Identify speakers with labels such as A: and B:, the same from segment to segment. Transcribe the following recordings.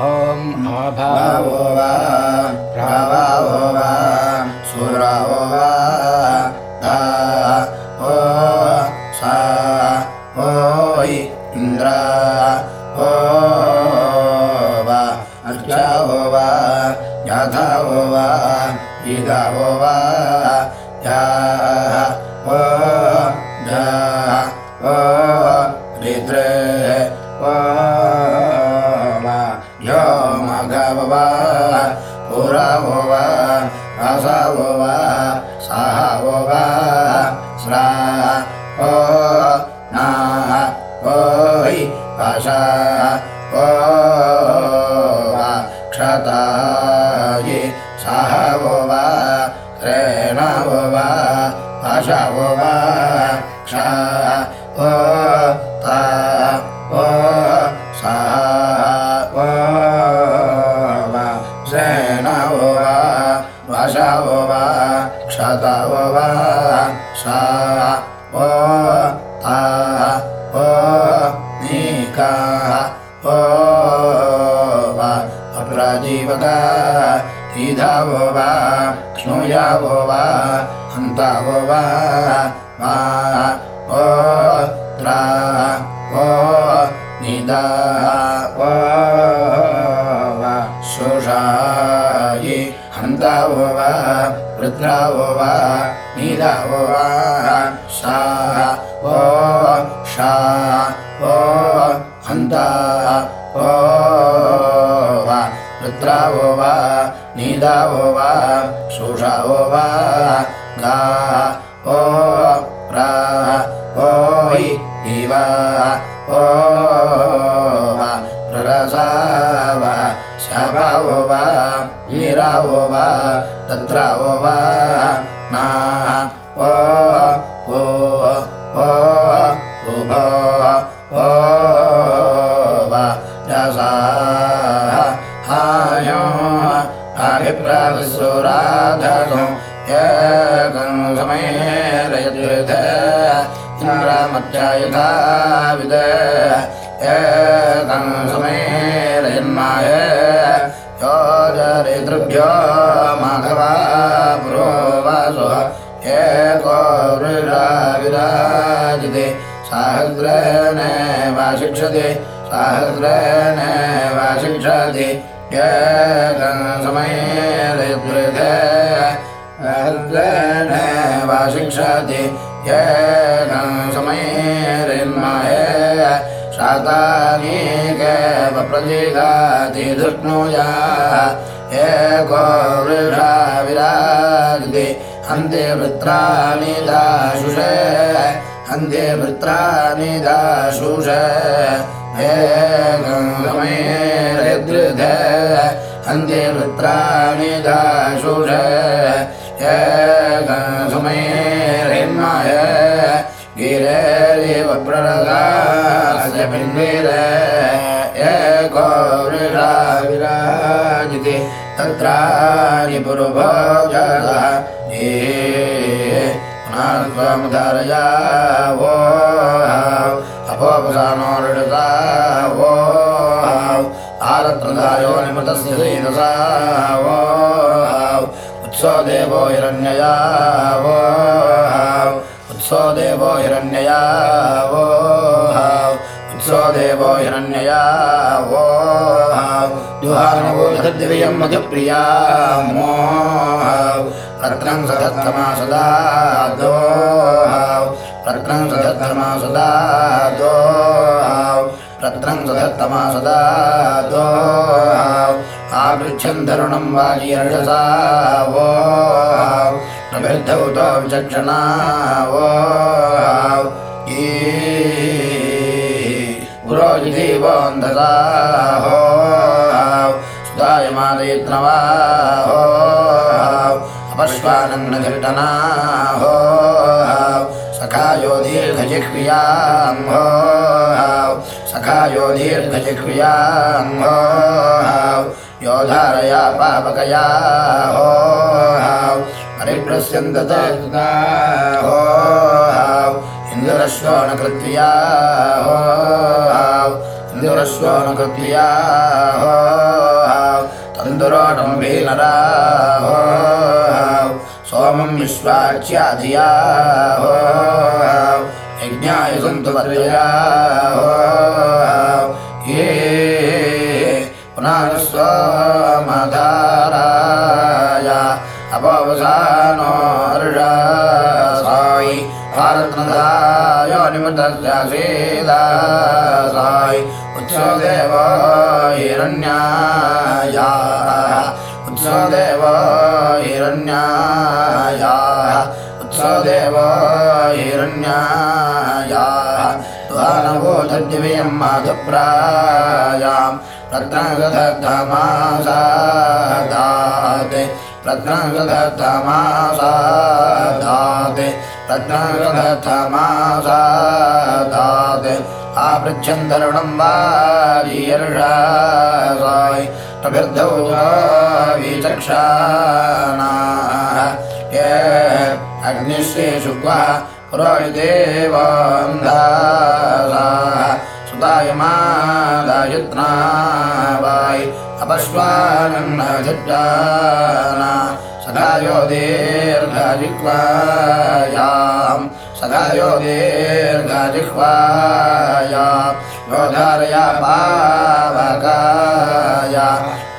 A: ॐ आभा
B: भावो वा प्रावावो वा सुरावो वा ओ ता ओ सा ओ वा सेनावो वा वाशावो वा क्षतावो वा सा ओ ता ओ नीका ओ वा अप्राजीवका तीधावो वा क्ष्णुयावो वा हन्तावो वा ओ त्रा ओ निदा शोषायि हन्तावो वा रुद्रावो वा निदावो वा सा ओ शा ओ हन्ता ओ वा निदावो वा शोषावो वा ओ प्रा ओयि दिवा ओ वा प्ररसा वा शापावो वा वीरावो वा तत्रावो वा इन्द्रामत्यायुधा विद समेरयन्माय यो दरिद्रभ्यो माघवा पुरोवासुः एको वृषा विराजिते साहस्रेण वा शिक्षते साहस्रेण वा शिक्षति एकं समेरयद्विध सहस्रेण वा शिक्षति तानेकेव प्रजिगाति दुष्णुया एको वृषा विराग्ति हन्ते वृत्राणि दाशुषे हन्ते वृत्राणि दाशुषे। एकं गमेरदृधे हन्ते वृत्राणि दाशुषे। एकं सुमेरिन्मय गिरेरिव प्ररगा पिण्डिर एको विराजिति तत्राणि पुरुभोजः ये पुनर्त्वमुदारया वो अपोपसानो वो आरत्रदायो निमतस्य सेनसा वो उत्सो देवो हिरण्यया, वो उत्सो देवो हिरण्यया देवो हिरण्यया, वो जुहानवोधद्दिव्यं मधुप्रिया मो रत्नं सदत्तमा सदा दो रत्नं सदत्तमा सदा दो रत्नं सदत्तमा सदा दो आपृच्छन् तरुणं वाजीर्षसा वो प्रभिद्धौतो विचक्षणा, वो पुरोजिदेवोऽन्धसा हो सुदायमादयत्नवा हो अपश्वानन्नघटना हो सखायो दीर्घजिह्व्यां हो सखायो दीर्घजिह्व्यां हो योधारया पापकया हो परिप्रस्यन्तते हो इन्दुरश्वनकृत्या हो तन्दुरश्वानुकृत्या तन्दुरोटं वेलरा सोमं विश्वाच्याधिया। यज्ञाय सन्तु पर्यया ये पुनर्स्वमधाराय अपवसानो हर्षाय भारतनदायो निमृतस्य सेदासाय उत्सवदेव हिरण्याया। उत्सवदेव हिरण्याया। उत्सवदेव हिरण्याया। त्वानवोधद्यवियं माधुप्रायाम्। रत्नगधमासादाते रत्नगधमासादाते रत्नगधमासादाते आपृच्छन्तरुणं वारियर्षाय प्रभिर्धौ विचक्षाणाः ये अग्निश्रीशुक्वः पुरोहिदेवन्धासाः सुतायमादायत्ना वाय अपश्वानन्नधिट्टाना सखायो दीर्घजिह्वायाम् सखायो दीर्घजिह्वाया योधारया पावकाय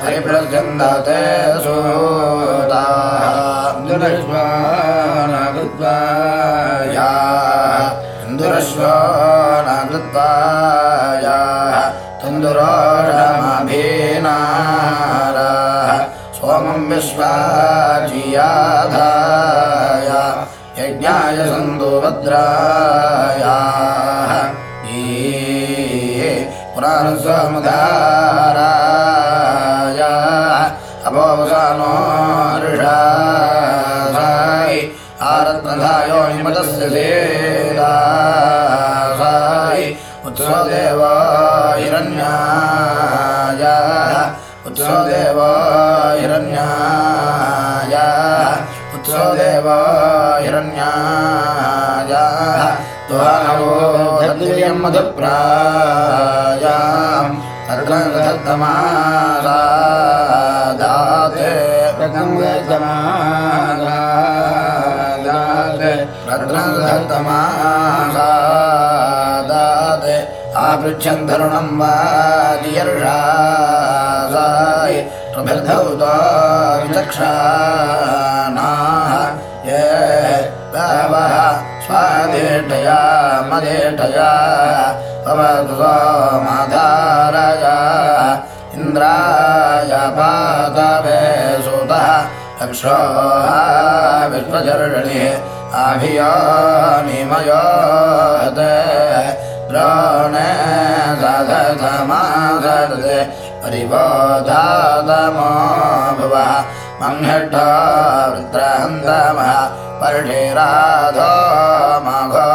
B: परिप्रजन्दते सूताः दुरश्वानकृत्वाया। इन्दुरश्वानकृत्वाया तन्दुरोषमभिनाराः सोमं विश्वाजियाधाय सन्दो भद्रायाः ये पुराणसमुदाराय। अपोवसानो ऋषासाय आरत्नधायो निमतस्य सेदासाय उत्सवदेव हिरण्याय त्वानवो धद्वियं मधुप्रायाम् सर्गधत्तमादाते रत्नधत्तमादाते आपृच्छन् तरुणं वादियर्षासाय। प्रभिर्धौतो विचक्षाणाः। ये बहवः स्वादेष्टया मदेष्टया। भवतु सोमाधारय। इन्द्राय पादवे सुतः। रक्षो विश्वचर्षणिः आभियो निमयोते द्रोणे सधमासदते परिबोधातमो भुवः। मङ्घट्ट वृत्रहन्तमः पर्षिराधो मघोना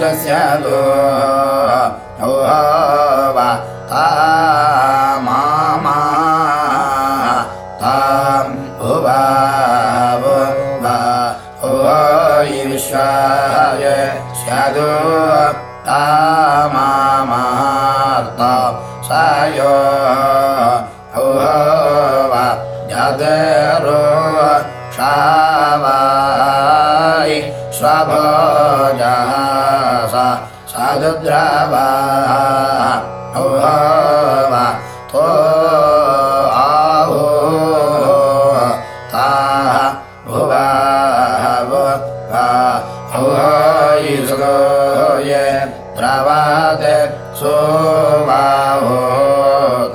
B: विश्वस्य दो वा तामा तां भुवाव वा ओयि विश्वाय स्यादो तामार्ता सायो। वा जादरो शावाय स्वभोजसा साधुद्रावा वा तो आहो ताः भुवाव वा हौहयिसुगो ये द्रवाते सोवाहो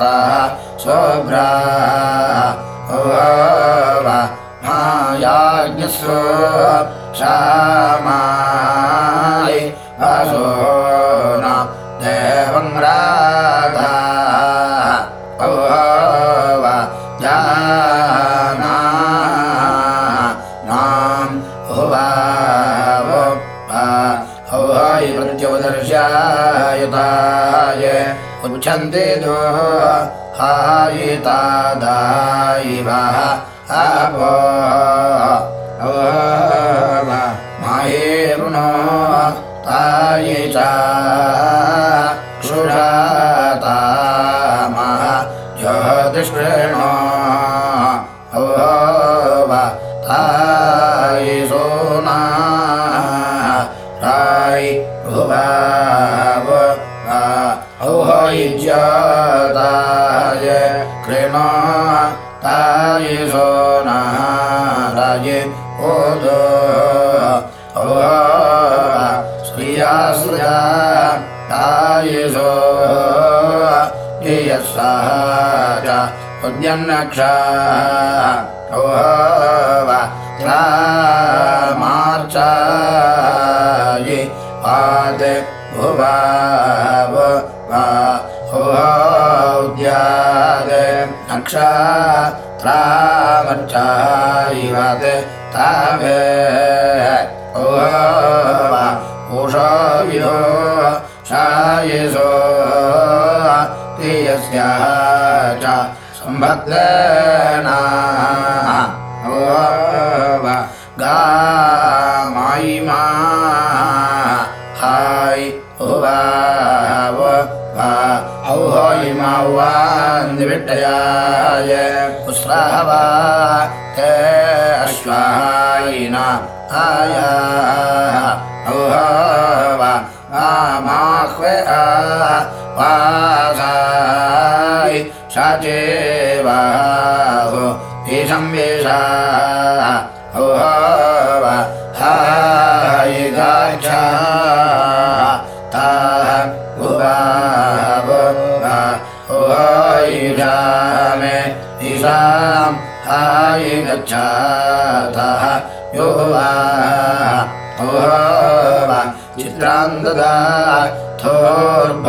B: ताः सोभ्रा। वा मायाज्ञस्व श्यामाय गच्छन्ति दो हायितादायिवः अपो मायेरुणो तायि च उद्यन्नक्षा मार्चायि पाद भुवाव उद्याद नक्षत्रामर्चायिवत् तावे सम्भद्रना गामायिमा हाय उवाव औहोयिमा उवान्दिविट्टयाय पुस्रावा ते अश्वायिना आया औहव हाय गाच्छा ताः उवाव ओयिषामे ईशां हाय गच्छातः यो वा ओहव चित्रान्ददा थोर्भ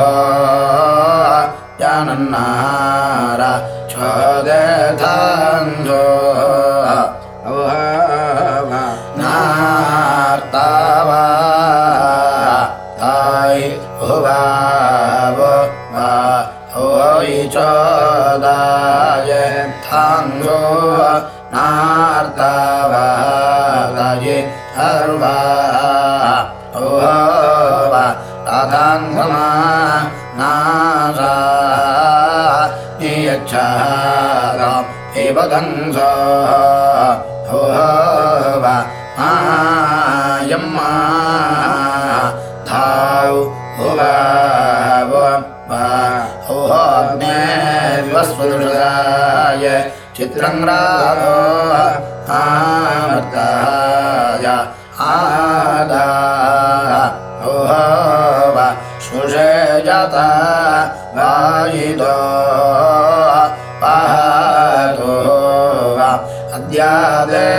B: छोदथान्धो ओहग्ने विवस्वदुषदाय चित्रं राधो आमर्ताय आदा। ओहव शुषे जाता वायिदो पाहतो अद्यादेवान्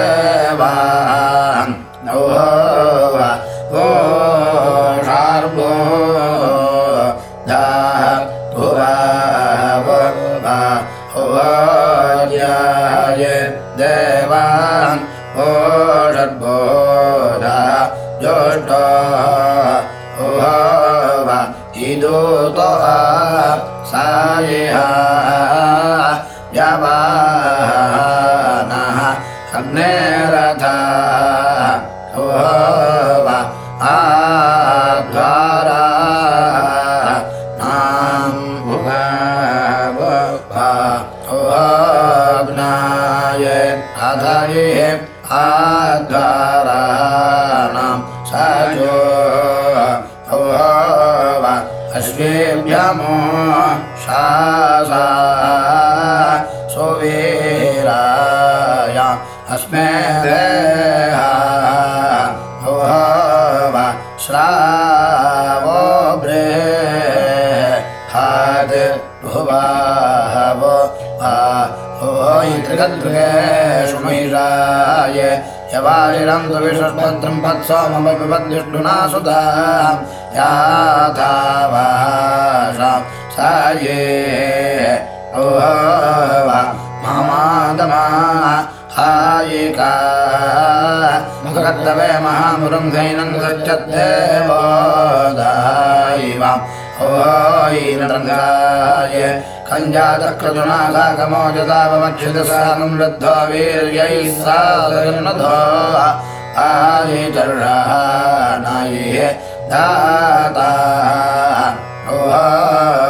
B: अश्वेभ्यमो शासा सुवीराय अस्मे देहा ओहव श्रावो बृहाद् भुवाहव त्रिगद्गृहेषु महिषाय यवारिरं तु विषस्पत्रं पत्सोमपिबद्विष्णुना सुधा याथावाशां साये ओहव मामादमा हायिका मुखकर्तवे महामुरं धैनं सच्चद्देवो दायिवाम् ओयीन्द्रङ्गाय कञ्जातक्रजुना साकमो जदावमक्षितसानं लब्ध्वा वीर्यैः साधो आदिचर्षः नाये दाता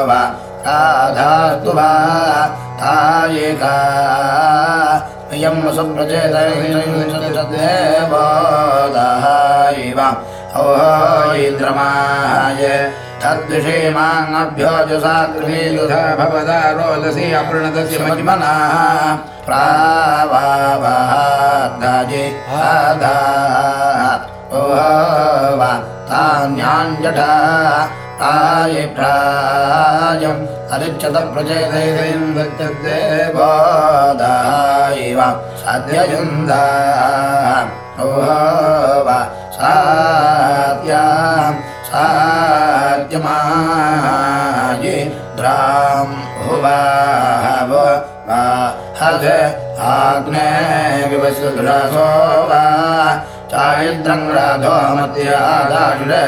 B: वा राधास्तु वा तायिका इयं सुप्रचेतदेवदायिव ओन्द्रमाय तद्विषेमाङ्भ्योजसा गृहीयुधा भवदा रोदसी अपृणदस्य मज्मनः प्रावावादाजे आदा वा तान्याञ्जठा आयि प्रायम् अरिच्छतप्रचेदेवदायिव सद्ययुन्दा ओ वा सात्यां सात्यमायि द्रां हुवाव वा हज आग्ने विवसुद्रसो वा सायित्रङ्गराधो मत्यादाशिरे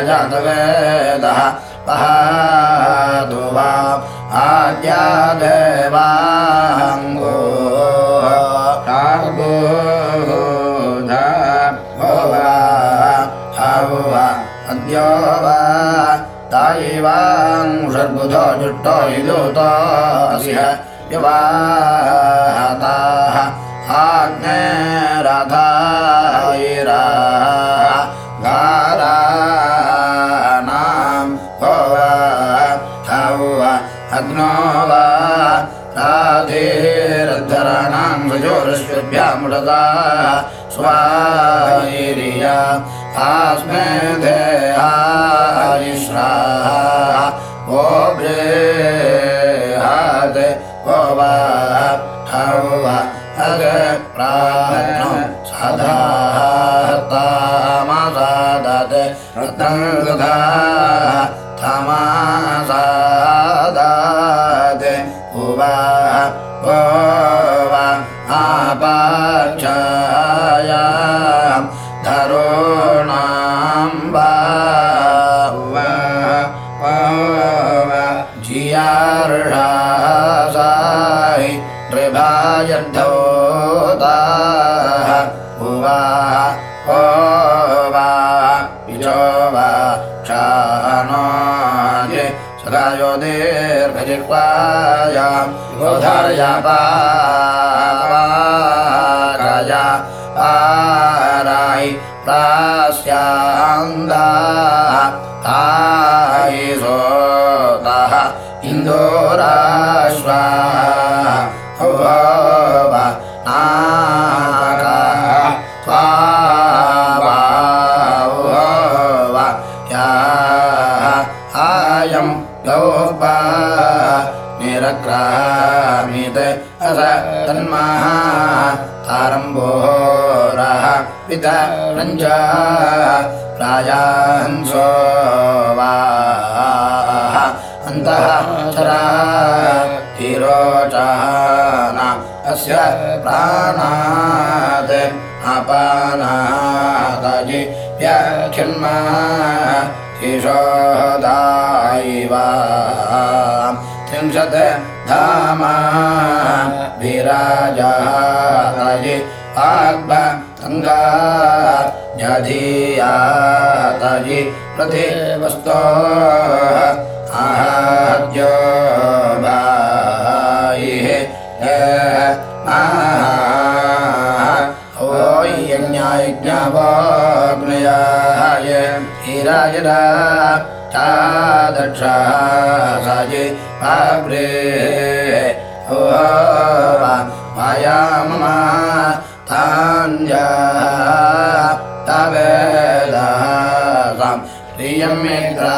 B: पहातु वा आद्या देवाङ्गो अद्यो वा तायैवाङ्गुषर्बुधो जुष्टो युतोऽसिह युवाहताः आग्ने रथा भजोरश्वभ्यामुडदा स्वायिरिया। आस्मे देहायुश्रा ओ बृहद् ओ वा वा अग प्राणं सदातामसादत् रत्नगधा तमासादात् नृभायद्धोताः उवा ओ वा विजो वा क्षानाय सदायो दीर्घजिह्वाया गोधारया पाराया पाराय प्रास्यान्दा तायि सोतः इन्दोराश्वा या आयं गौपा निरक्रामित् अस तन्मः तारम्भोरः पिता रञ्जा राजांसो वा अन्तः चरा हिरोचान अस्य प्राणात् अपानादयि व्याख्यन्मा ईशोदायिवा त्रिंशत् धामा विराजातयि आग्ब गङ्गा जधीयातयि प्रतिवस्तो आहाद्यो हिराजरा चादक्षासाय आग्रे ओ माया मम ताञ्जा तवेदासां प्रियं मित्रा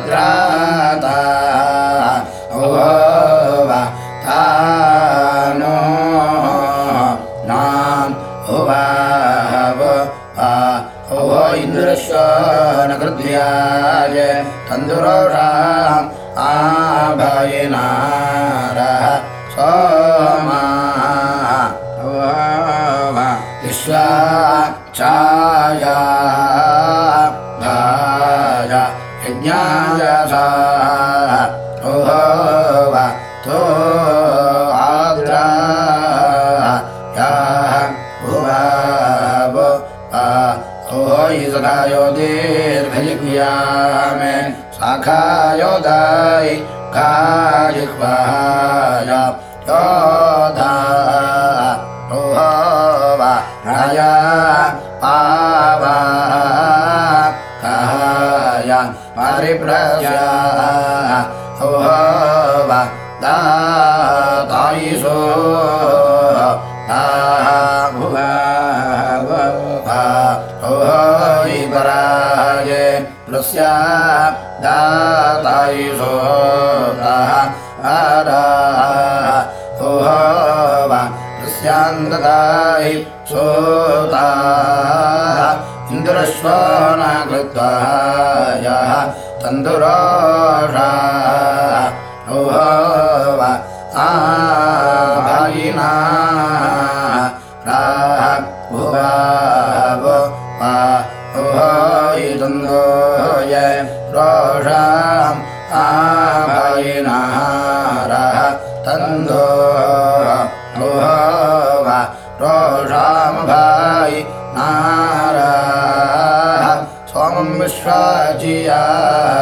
B: उतत्राता उभव तानो नाम उभव उभ इन्द्रश्व नकृद्याय तन्दुरोषाम् आभयिनारः दीर्घजिह्व्यामे शाखायोदाय गाजिह्वाय योधा ओहवा राया पावा काय परिप्रजा ओहवा दातायिषो प्रस्या दातायिषो आरा ओहवा प्रस्यान्ददायि सोता इन्द्रश्वान कृत्वा यः तन्दुरोषा आभायिना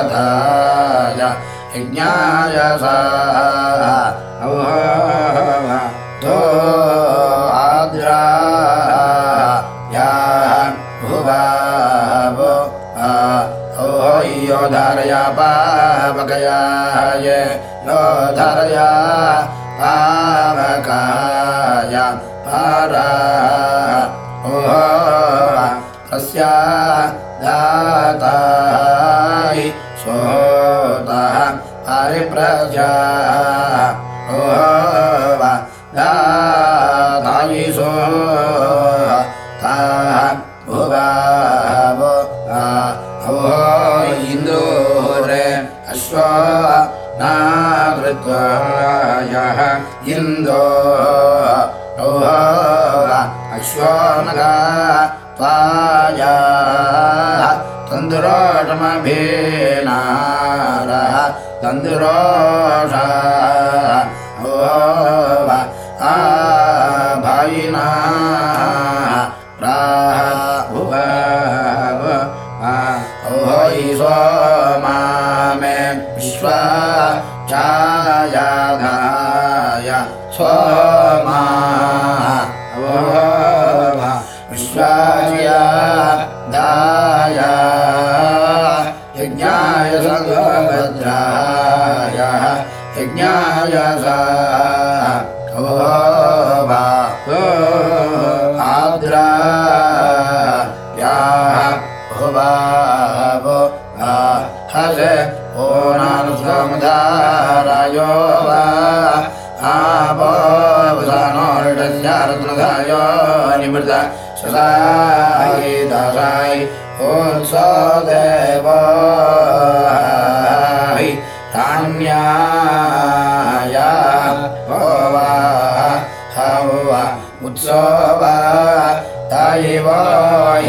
B: विश्वाजियाधाय यज्ञाय सा तो आद्रा याः ओहो धारया यो धारया पावकाय पारा ओहो तस्या दाताय हरिप्रजा ओह दातायि सो ताः भुवाव ओह इन्दोरे अश्व नाकृत्वा यः इन्दो ओह अश्वनगा त्वाया तन्दुरोषमभिनारः तन्दुरोषा आपोसानोर्डस्यारत्रधाय निमृत सदाय दासाय उत्सदेव राण्याया भवा हवा उत्सव तायेव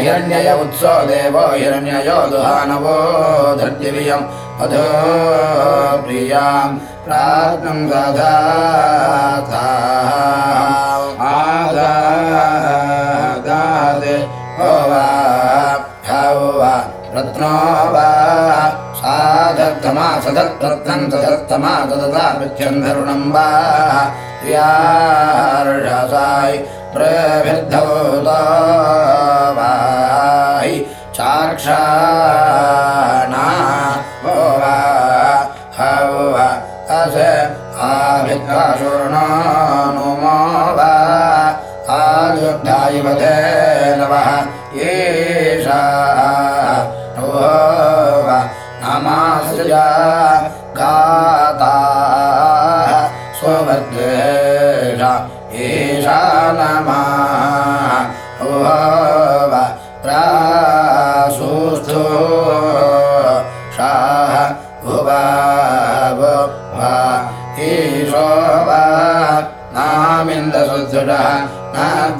B: हिरण्यय हिरण्ययो दुहानवो धर्तिवियं मधो प्रियां प्राप्तं दधाता आदादे होवा हवा रत्नो वा साधत्तमा सदत्तरत्नं सदत्तमा तदता पृच्छन्धरुणं वा यार्षसाय प्रभिर्धौतावाहि चाक्षाणा वा हव अस आभिद्राशूर्णो नुमो। वा नमासृजा गाता। स्वभद्रेष एषा नमा। प्रासुस्थो शाः भुवाव ईशो वा नामिन्दसुदृढः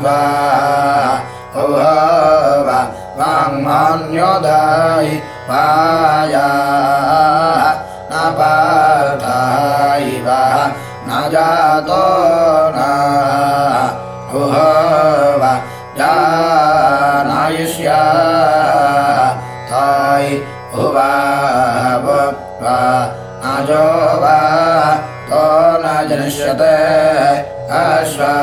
B: नाद्वा वाङ्मान्योदायि वाया न पार्थायि वा न जातो न वा जानायुष्या तायि उवाव वा न जो वा तो न जनिष्यते अश्वा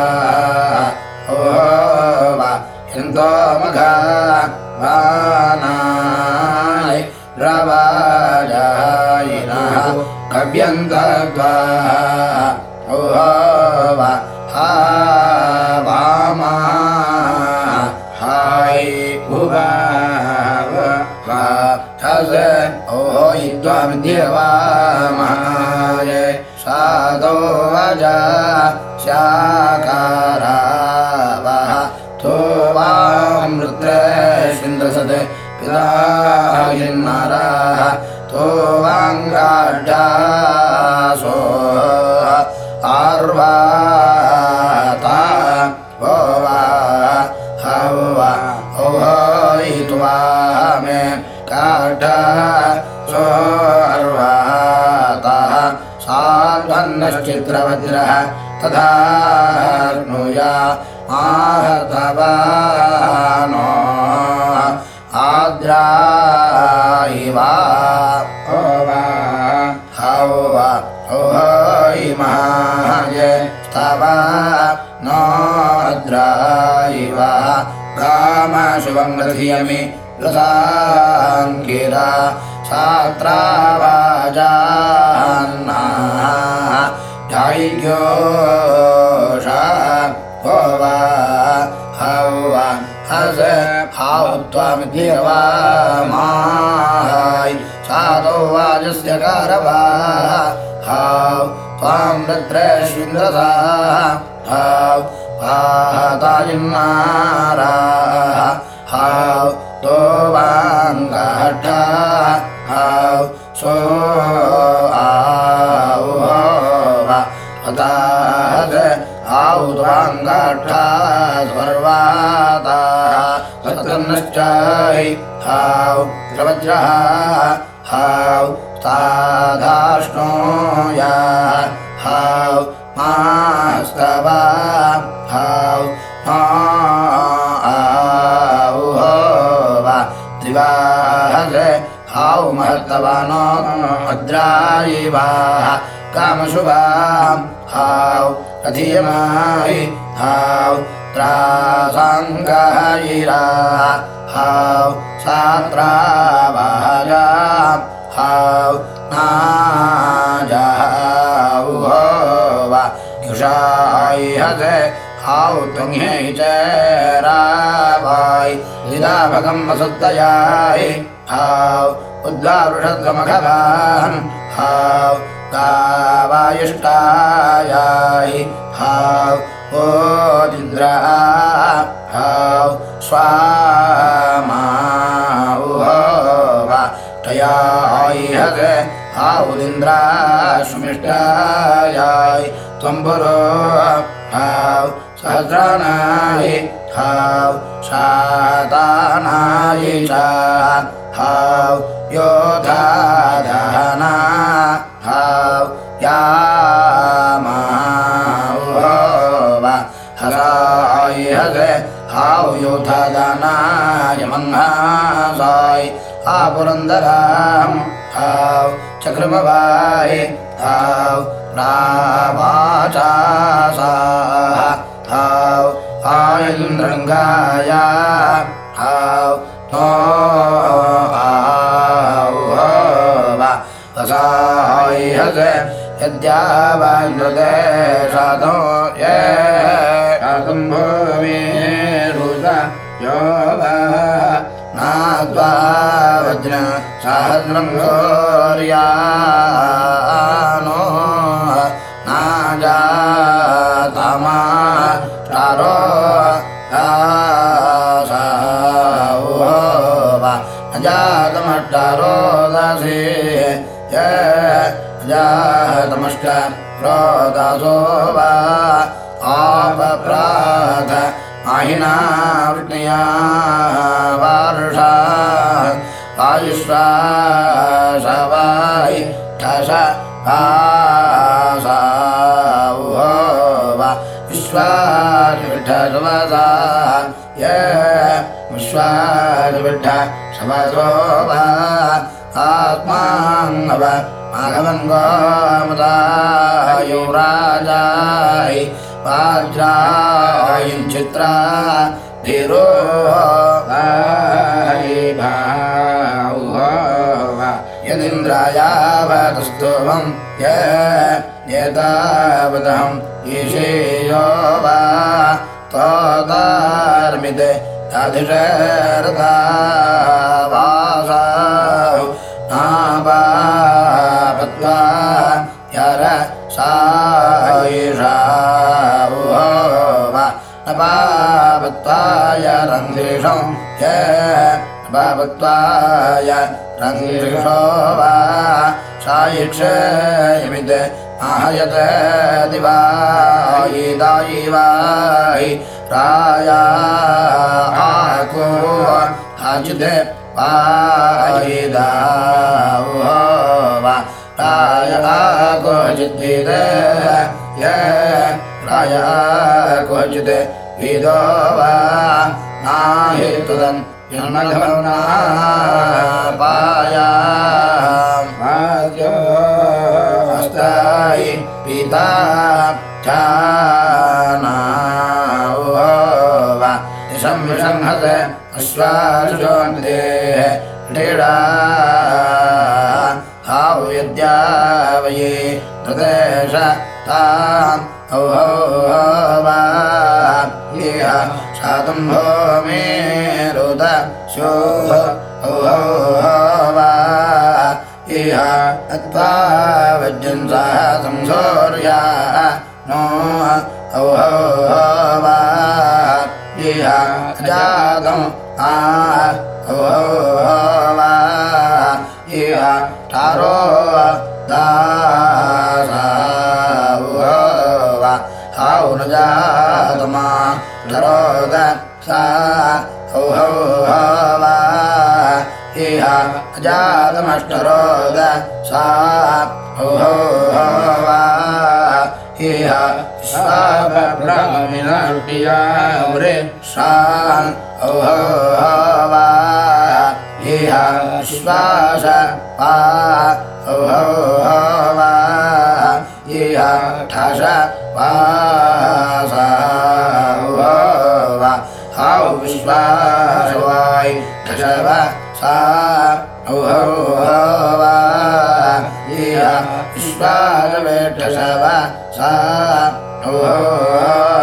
B: वा हा वामा हाय भुवाव वा ठस ओहो इद्वामिद्यवामाय सादो वजा शाकारावः तो वामृत्रेन्द्रसत् पितायन्नाराः तो जासो आर्वाता वो वा हवा ओहित्वा मे काटा सो अर्वाता साध्वन्नश्चित्रवज्रः तथा नुया आहतवा नो आद्रा रामशुभं रथियमि रसाङ्गिरा सात्रावाजान्ना जैग्योषा वा हवा हस हाउ त्वामित्यवा माय सादो वाजस्य कारवा हाउ त्वां रद्रेष्विन्द्रसा हाउ पातायन्नारा हाउ तो सो वा अताद आउ त्वाङ्गाढा सर्वाता सतन्नश्चाय हाउ प्रवज्रः हाउ ताधाष्णो या हाउ मास्तवा महत्तवानो भद्रायिवा कामशुभा हाउ अधीयमाय हाउ त्रासाङ्गायिरा हाउ सात्रावाजा हाउ नाजाउ वा युषाय हस हाउ तुङ्हे च रावाय। लिदाभगं वसुद्धयाय हाउ उद्गावृषद्गमघवान् हाउ गावायुष्टायाय हाउ ओदिन्द्रा हाउ स्वामाउ वा तयाय हस हाउदिन्द्रा सुमिष्टायाय त्वम्बुरो हाउ सहस्राणाय हाउ शातानाय च हाउ यामाउ वा हराय हस हाउ योधादानाय मङ्गासाय आपुरन्दराम हाउ चक्रमवाय हाउ प्रावाचासा हाउ आयन्द्रङ्गाय हाउ नो वसाय हस यद्यावान्द्रदेशादो ये भूमि यो वा नाद्वा वज्र सहस्रं सौर्यानो जातमष्ट रोदासो वा आपप्राथ महिना वृत्तया वारुषा वायुष्वा सवाय ठस आसा वा विश्वासविठसवसा य विश्वासविठ समसो वा आत्माङ्गव राजाय वाज्रायं चित्रा धीरो यदिन्द्रायावतस्तुवं येतावदहं ईशेयो वा तदार्मिते अधिशरथा य नपापत्वाय रङ्गिषो वा सायिक्षयमित् आहयत दिवायिदायि वायि राया आको अचित् पायिदा वा राया क्वचिद् य राया क्वचित् विदो वा नाहेतुदन् यन्मघवना पाया अस्तायि पिता चाना विसंहत अश्वासुजोन्ते क्रीडा यद्यावये प्रदेश ताम् औहौ वा इह सातं भो मे रुद स्योः इह अत्वा वज्रं साहसं सौर्या। नो औहौ वा। इह जातम् आ औहौ वा। इह तारो दासा वा। जातमा धरोद सा औहौ वा। इह जातमष्टरोद सा वा। इह स्वामिनार्पियावरे शान् औहौ वा। इह श्वास वा औहौ वा। इह ठस वासा हौ विश्वासवाय ठसव सा वा इह विश्वासवेठसव सा औहौ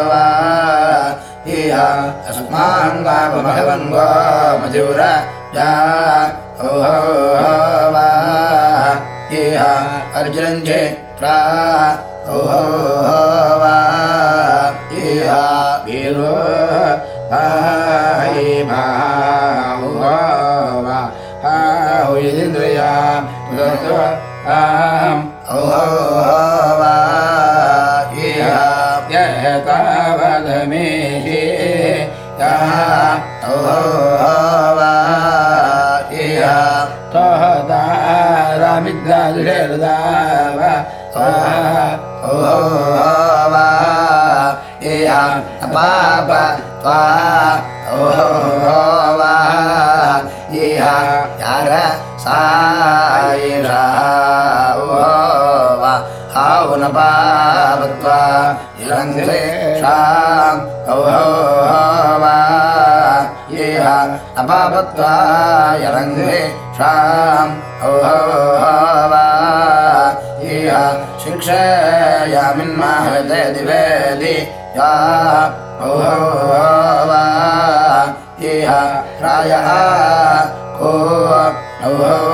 B: वा इह अस्माङ्गापमघवङ्गो मधुर या औहौ वा इह अर्जुनञ्चे प्रा औहौ वा आहि आम् औहौ वा या वा तहदारामिद्रादृशेरदाव औहौ वा इह पाप त्वा औहौ वा इह यार सायिषा वा हौ न पापत्वा इरङ्गे शाम् औहौ वा इह अपापत्वा यरङ्गे शाम् इह शिक्षयामिन्माहते दिवेदि या औहौ वा राय को वा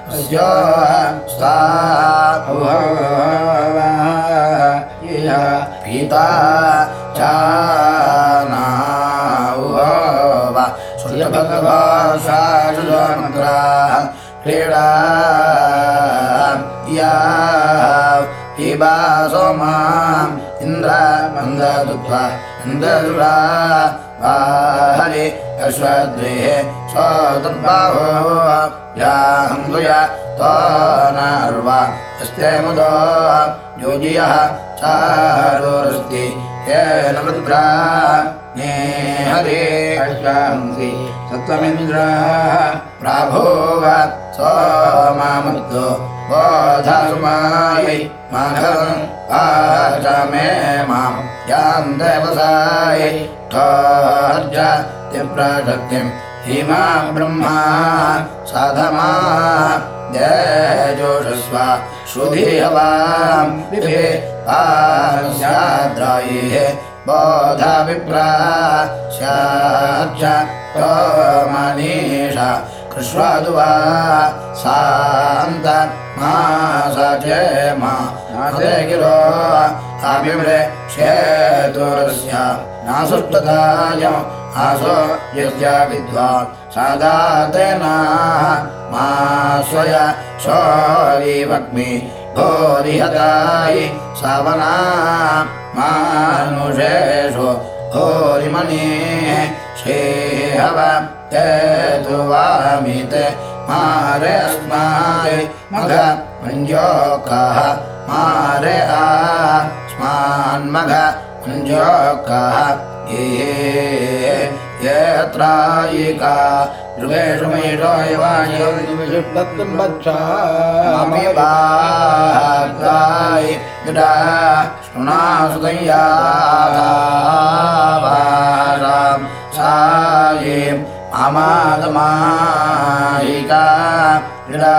B: अस्यो सा इह पीता चाना वा श्रुतभगवाशाजुमग्रा क्रीडा या हिबा सोमाम् इन्द्र मन्ददुग्ध्वा इन्द्रदुरा हरि अश्वद्वेः स्वदुर्बाहो याहङ्गुया त्वनर्वा यस्ते मुदो योजियः चारोरस्ति येन वृद्रा हरे अश्वांसि सत्त्वमिन्द्रः बोधसुमायै माघवम् प्राशक्तिम् हिमा ब्रह्मा साधमा जयजोषस्व श्रुधिहवाम् विभे पास्याद्राये बोधा विप्रा स्याच्च मनीषा कृष्वादु सान्त मा मा। गिरो नासुष्टताय आसो यस्य विद्वान् सदा तेन मा स्वय शोरिवग्मि भोरिहताय सवना मानुषेषु भोरिमणि श्रीहव ते तु वामिते मारे अस्माय मघ मञ्जोकः मारे आस्मान्मघ कुञ्जोका ये यत्रायिका ऋगेषु मेषो एवायमिवाय गिडा शुणासुगय्याधारां साये अमागमायिका गिडा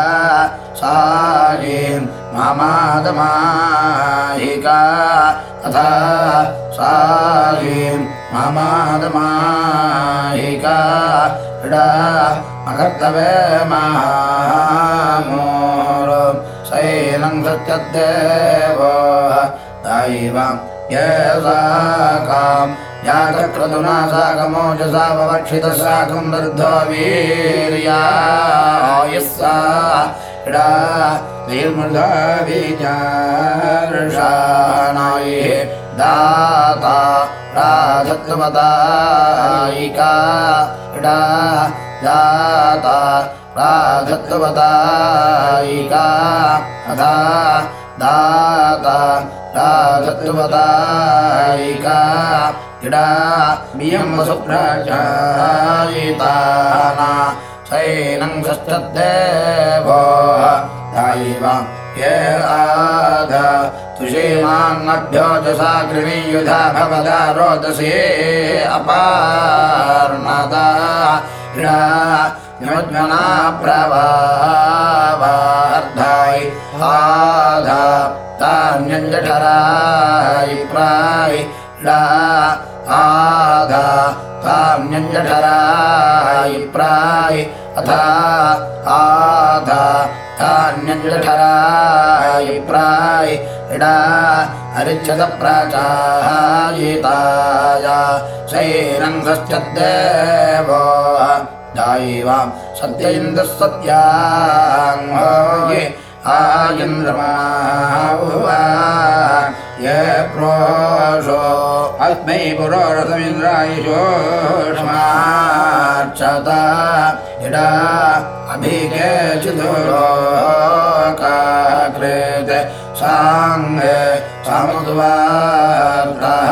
B: ममादमायिका अथा सायिम् ममादमायिका गिरा मकर्तवे महामोर सैनं सत्यदेवो दैवं येसाकाम् यागक्रतुना साकमोजसा ववक्षितः साकं दर्धो वीर्यायस्सा रा निर्मृदा विचारशानाये दाता राधत्वदायिका रा दाता राधत्वदायिका अथा दाता राधत्वदायिका इडा मियं सुप्रजायिताना सैनं षष्ठदेवो दैव ये आध तुषीमान्नभ्यो च सा गृणीयुधा भवदा रोदसे अपार्णदा। ऋणा निमज्मना प्रवावार्धाय आधा तान्यञ्जठराय प्राय। रा आधा तान्यञ्जठराय प्राय अथा आधा तान्यञ्जठराय प्राय इडा हरिच्छदप्राचायिताय शैनं षष्ठदेवो दैवां सत्य इन्द्रः सत्याङ्गे आयन्द्रमा ये प्रोषो अस्मै पुरोरसमिन्द्रायशोषमार्चता इडा अभिकेचिदुरोकाकृते साङ्गे समुद्वार्तः।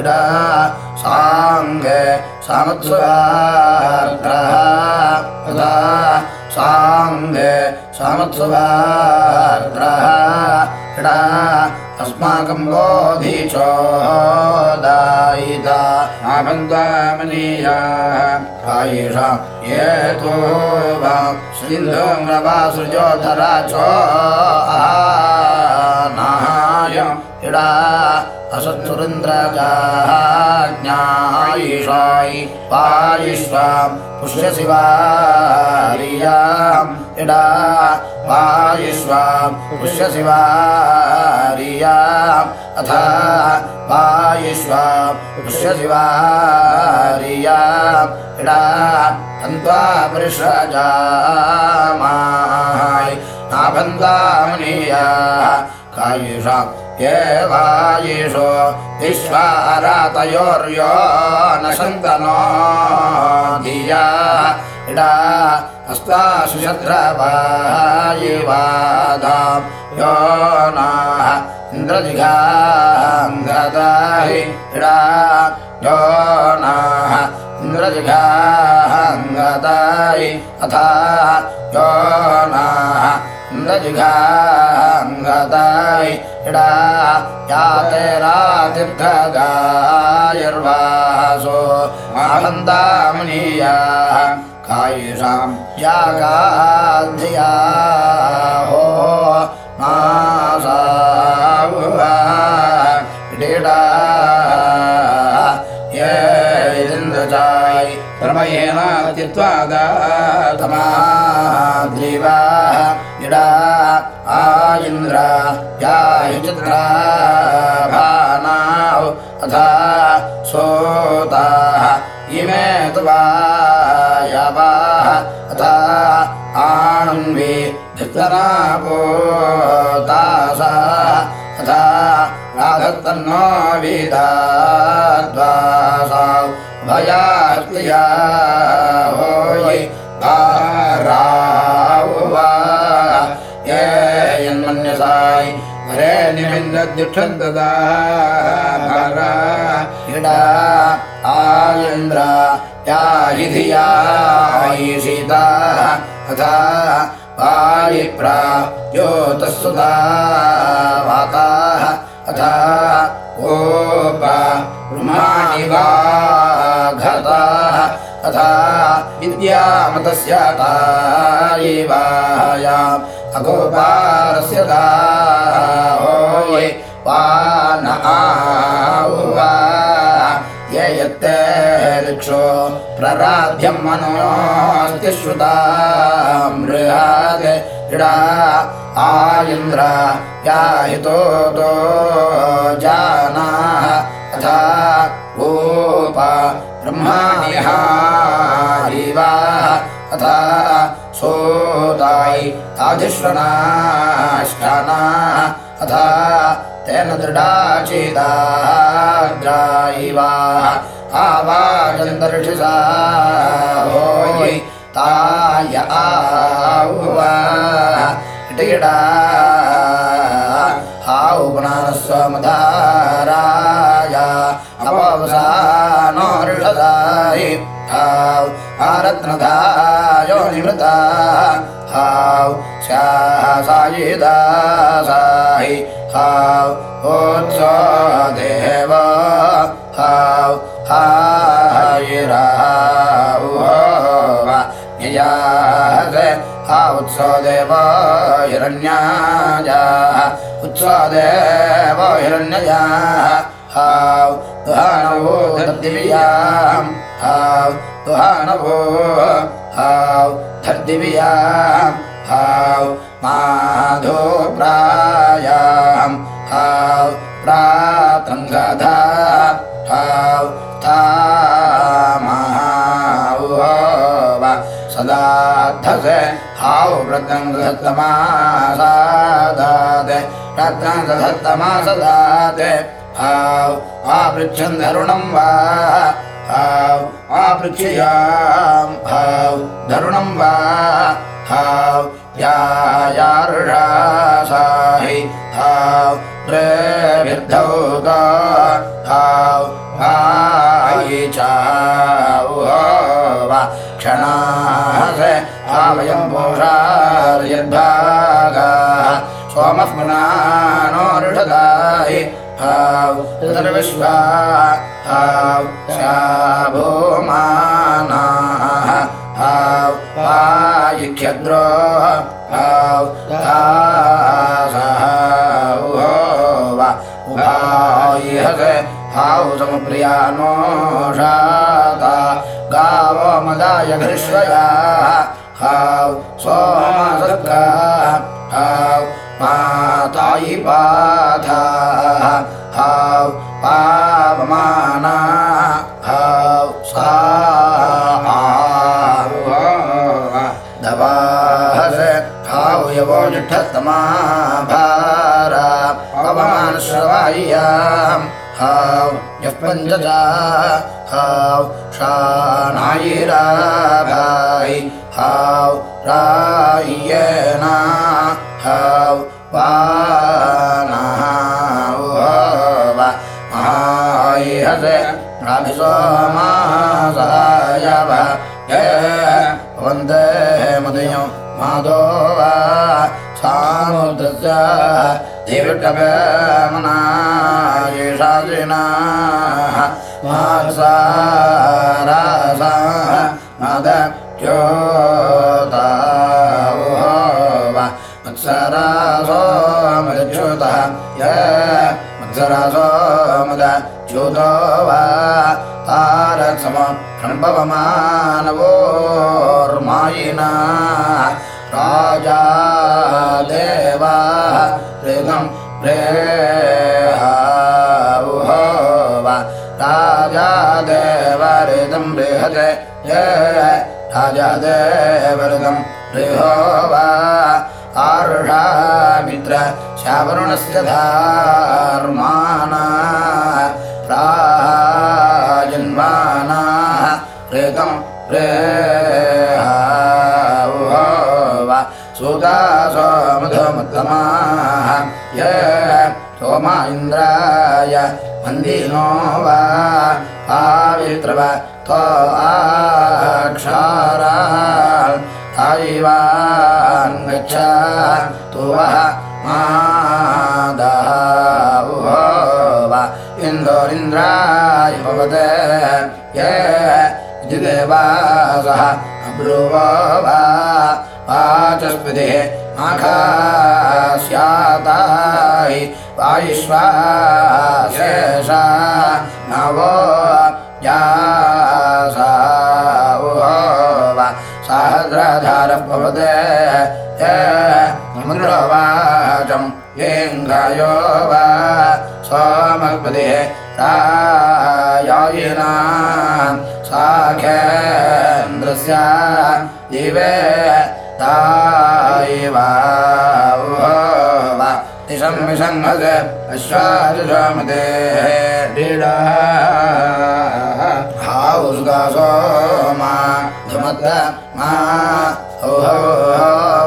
B: इडा साङ्गे सामत्सुवार्द्रः तथा साङ्गे सामत्सुवार्द्रः इडा अस्माकं बोधिचोदायिता आबन्दामनीयाः आयुषा ये तो वा सिन्धुम्रवासृजोधरा चो नाय इडा असत्सुरेन्द्रजाज्ञायिषायि पायिष्वां पुष्यशिवारियाम् इडा पायिष्वां पुष्यशिवारियाम् अथ पायिष्वां पुष्यशिवारियाम् इडा तन्त्वा परिषजामाय कायुषाम् ये वायिषो विश्वारातयोर्यो न शन्तनो धिया इडा अस्तासु शत्रवायिवादां यो नाः इन्द्रजिघाङ्गदाहि इडा यो नाः इन्द्रजिघाङ्गदायि अथा यो नाः इन्द्रजिघाङ्गदायि इडा याते रातिर्घगायर्वासो आनन्दामनीयाः कायिषां यागाधिया हो मासा डिडा ये इन्द्रजाय क्रमयेन इडा आ इन्द्र याहि चित्रा भानाौ अथा सोताः इमे त्वा अथा आण्वे धिक्तनापोतासा अथा राधत्तन्नो भयार्तिया यन्मन्यसाय हरे निमिन्दद्युक्षन्तदा भरा इडा आयन्द्र याहि धियायिषिता अथा वायिप्रा ज्योतस्सुता वाताः अथा ओपा ब्रह्माणि वा घताः अथा विद्यामतस्य तायिवायाम् अगोपारस्य दा होये वा न यत्ते ऋक्षो प्रराध्यं श्रुता आयन्द्र याहितो तो जानाः अथा गोपा ब्रह्माणिहारिवा अथा सोदाय आधिश्वनाष्टानाः अथा तेन दृढाचिदाग्रायिवा आवाजन्तर्षिसा होयि ताय आहुवा। इटिडा हाउपनानस्वमधाराय अपवसानो आरत्नधायो हाउ स्यासायिदा साहि हाउ ओत्सो देव हाउ हायिराहु होवा ययासे हा उत्सदेव हिरण्याया उत्सदेव हिरण्यया हाव दुहानवो धर्दिव्याम् हाव दुहानवो हाव धर्दिव्याम् हाव माधो प्रायाम् हाव प्रातङ्गधा हाव थामाहुवा सदाधसे हाव प्रत्यङ्गतमासादाते प्रत्यङ्गतमासदाते हाव आपृच्छन् धरुणं वा हाव आपृच्छयां हाव धरुणं वा हाव या यार्षासाहि हाव प्रेभिर्धौता हाव हायि वा क्षणाः आवयम् पोषार्यद्भागा सोमः पुनानो ऋषदायि विश्वा भूमानाः वायुख्यद्रोः उभायिहते हाउ समप्रियानो शाता गावो मदाय घृष्वया हाउ सोमसर्गा हाउ मातायि पाथा पवमानश्रवाय्याम् हाव यः पञ्चजा हाव शानायिराभाय हाव रायेना हाव महायसे राभिसोमासायव वंदे मदयो माधो वा सामुद्रस्य देवटमनायिषादिनाः मासारासा मदच्योतावोः मत्सरासो मदच्युतः य मत्सरासो मदच्युतो वा राजा देवा ऋगम् प्रेहावुहोवा। राजा देवऋदम् बृहते ये राजा बृहोवा। आर्षा मित्र शावरुणस्य धार्माना। प्रेहावुहोवा। सुदासो मधुमुत्तमाः ये सोमा इन्द्राय मन्दिनो वा आवित्रव तो आक्षारा तायिवान् तु वः वा इन्दोरिन्द्राय ये इति देवासः अब्रुवो वा वाचस्पतिः माघास्याताय वायुष्वाशेषा नवो यासावो सहस्रधारः भवते मन्द्रवाचम् येङ्गायो वा। सोमपतिः रायायिना साखेन्द्रस्य दिवे तायिवा दिशं विसङ्गस अश्वाजुषमते क्रीडा हाउसुगासो मा धुमद्द मा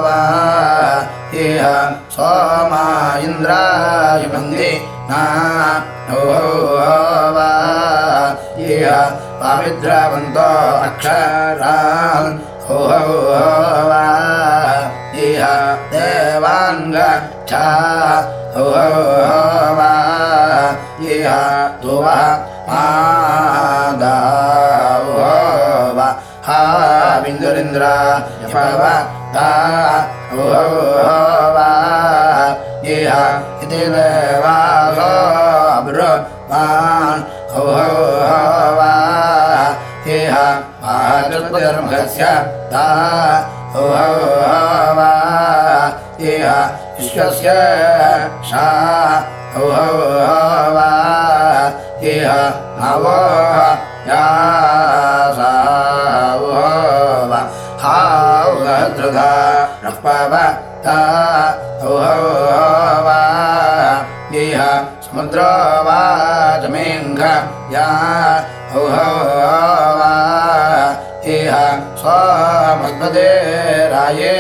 B: वा। इह सोमा इन्द्राय मन्दि ना वा। इह पाविद्रावन्तो अक्षरान् वा। इह देवाङ्गच्छा वा इह तुवः मादाव हा ता वा इह इति देवासो ब्रुवान् वा इह महाजन्मस्य ता वा इह विश्वस्य सा वा इह नवो रपव ता वा इह समुद्रो वाचमेङ्घ या वा इह स्वमस्पदे राये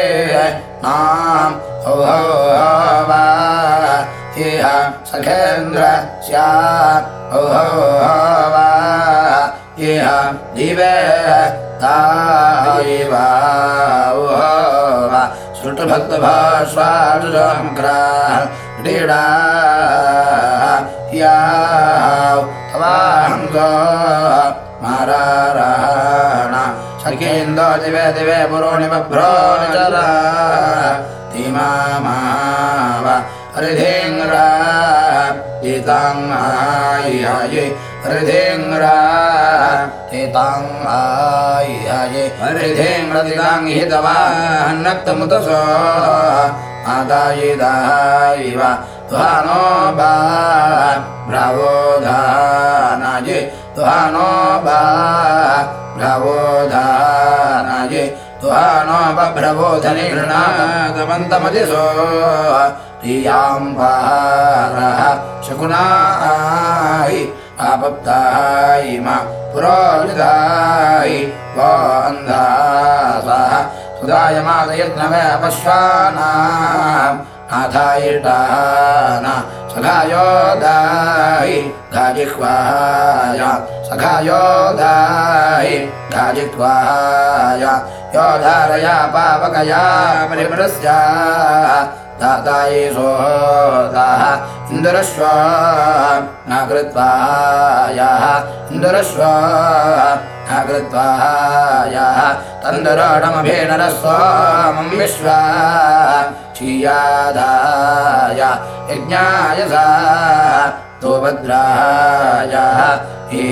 B: नाम वा सखेन्द्र स्या वा इह दिवे तायिवा माराराण सखेन्दो दिवे दिवे पुरोणि बभ्रो निचरा तिमामाव हरिधेङ्ग्रा गीताङ् आयि हरिधेङ्ग्रा हिताङ् आयि हरिधेङ्ग्रदिताङ् हितवान्नक्तमुतसो आदायिदायिव ध्वानो बा भ्रवोधानाय ध्वानो बा ध्वानो बभ्रवोधनिर्णागमन्तमदिसो प्रियाम्बारः शकुनायि आपप्तायि मा पुरोहितायि वन्दासः सुदायमादयत्नवे अपश्वानाम् नाथायिटान सखायोदायि गाजिह्वाय सखायोदायि गाजिह्वाय योधारया पावकया परिमृस्या दातायि सोदाः इन्दुरश्व न कृत्वायाः इन्दुरश्व न कृत्वायाः तन्दुराडमभिनरस्वामं विश्वा। क्षीयादाय यज्ञाय सा। तो भद्राय हे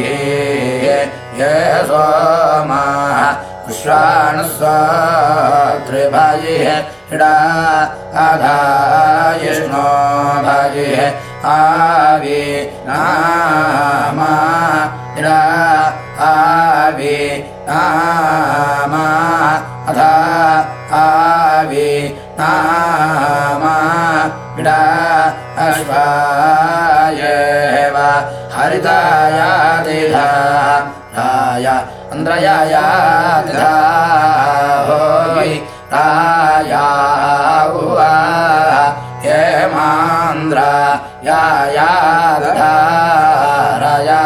B: ये सोमाः विश्वाणस्वात्रिभाजिः हिडा आधायिष्णो भाजिः आवि नामा हिडा आवि अश्वायेव हरिताया दिधा राय अन्द्रयाया दिधा होयि राया उवा हेमान्द्र याया दधा राया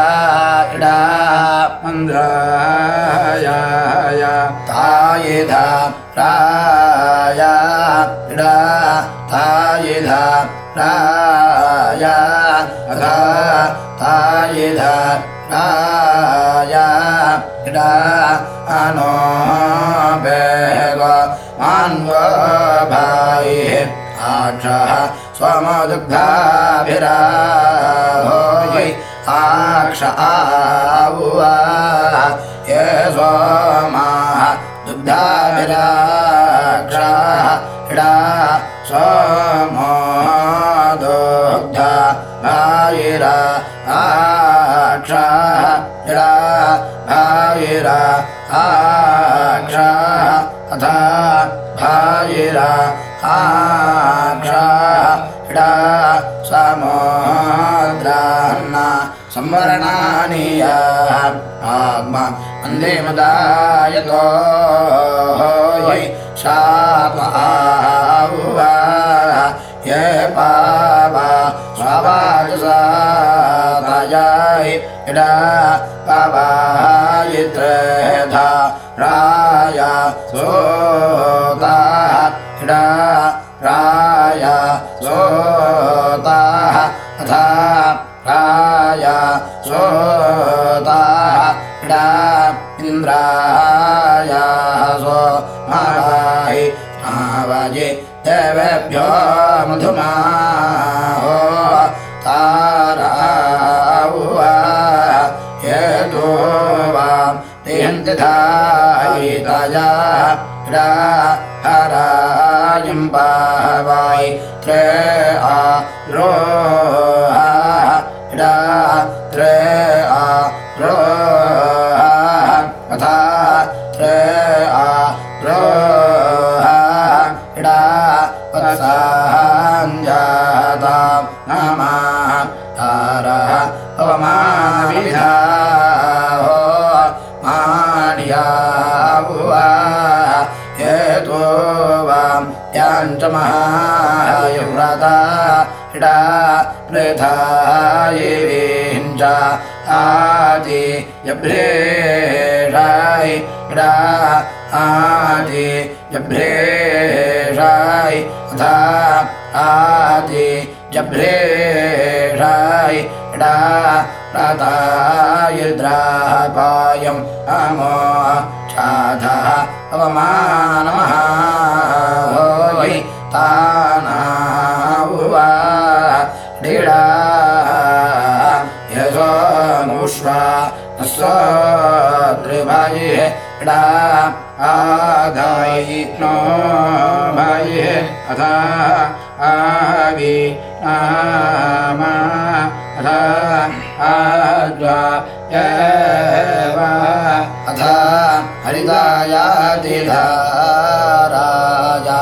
B: इडा मन्द्राया तायिधा राया तायिधा राया अधा तायिधा राया इडा अनो बेग मान्व भाइः आक्षः स्वमदुग्धाभिराहोयि आक्ष आहुवा ये सोमाः दुग्धाभिराक्षः इडा सोमो भायिरा आक्षः अथा भायिरा आक्षः इडा समुद्रान्न संवरणानि आग्म वन्दे मदायतो वै शापाहुवा ये पावा स्वावाजसातयाय इडा पावायित्रेधा राया सोताः राया सोताः अथा राया सोताः इन्द्राया सो मावाहि मावजि देवेभ्यो मधुमाहो तिहन्ति धायितया रा हरायं पावाय त्रे आ रोहा रा आ रोहा अथा त्रे आ रोहा इडा वत्साञ्जाता नमः तारः पवमाविधाहो याञ्चमहायुव्रता इडा प्रथायिविञ्च आदि यभ्रेषाय इडा आदि यभ्रेषाय अथा आदि जभ्रेषाय इडा प्रातायुद्रापायम् अमो चाधः अवमानमः तानावुवा डिडा यशोमुष्वा स्वद्रिभाये डा आदायि नो भाये अथा आवि अथा आद्वा अथा हरितायातिधाराया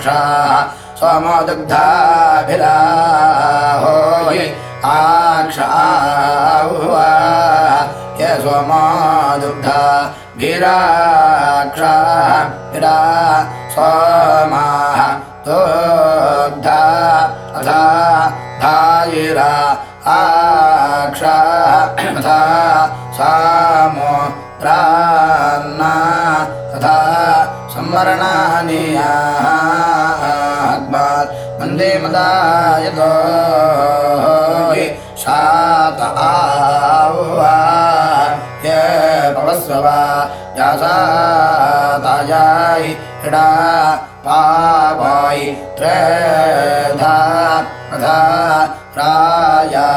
B: भायिराक्षा स्वमोदग्धाभिरा होयि आक्षा ये स्वमादुग्धा भिराक्षा विरा स्वमाः दुग्धा अथा धायिरा आक्षा अथा सामो प्रान्ना तथा संवरणानि आग्मात् वन्दे मदायतो शात आवा। ये पवस्ववा यासातायाय इडा पावाय त्रेधा। अथा राया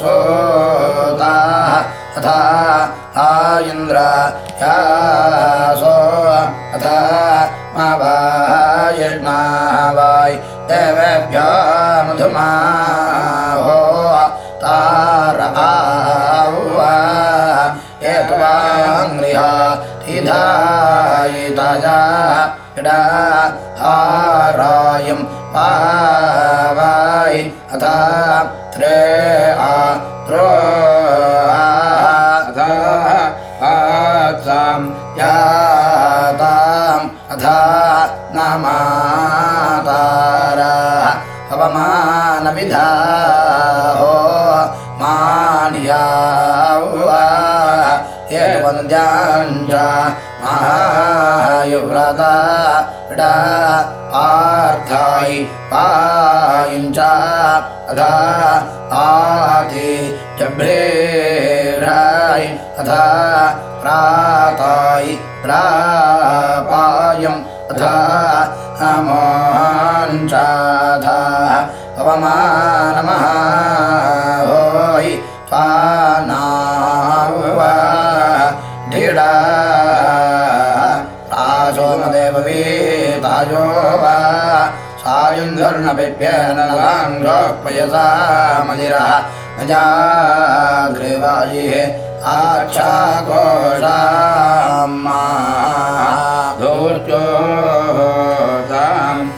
B: सोता। अथा आयन्द्र यासो तार आवा ये त्वाङ्गृह तिधायितजा इडा हारायं पावाय अथा त्रे आ पवमानविधा हो मान्यावा ये वन्द्याञ्च महायुव्रता डा आर्थाय पायुञ्च अथा आदि जभ्रेराय अथा प्राताय प्रापायम् अथा अमाञ्चाधा पवमानमः होयि त्वानावा धिडा। तासोमदेव वेतायो वा। सायुन्धर्णपिभ्यनलाङ्गोपयसा मदिरः। न जागृवायिः आक्षाकोषाम्मा धूर्चोदां वा औवा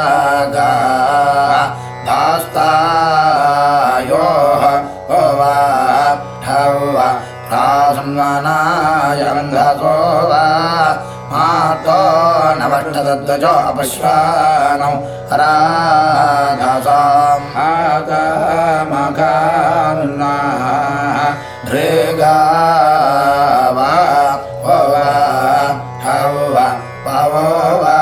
B: नवष्टतद्वजो अपश्वानौ राधसाम् आगमकान्ना धृगा वा हौ वा पवो वा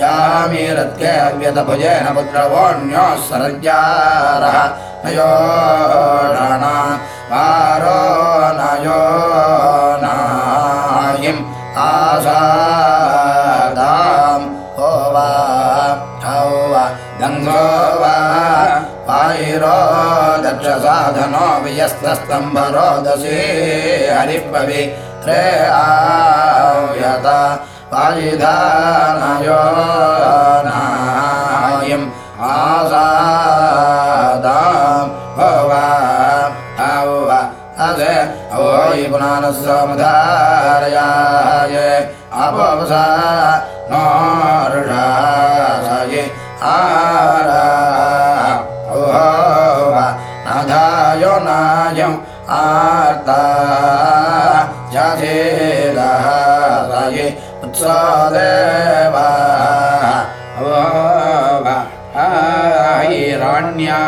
B: जामीरत्यव्यतभुजेन पुत्रवोऽन्योः सरज्जारः नयोषणा वारो यस्तस्तम्भरोदसी हरिपवि रे आयत वायुधानयो नायम् आसादाम् भवा औव अज ओयि पुनानसमुधारयाय अपवसा नोर्षाय आरा नायम् आर्ता राये उत्सादेवा हिरण्या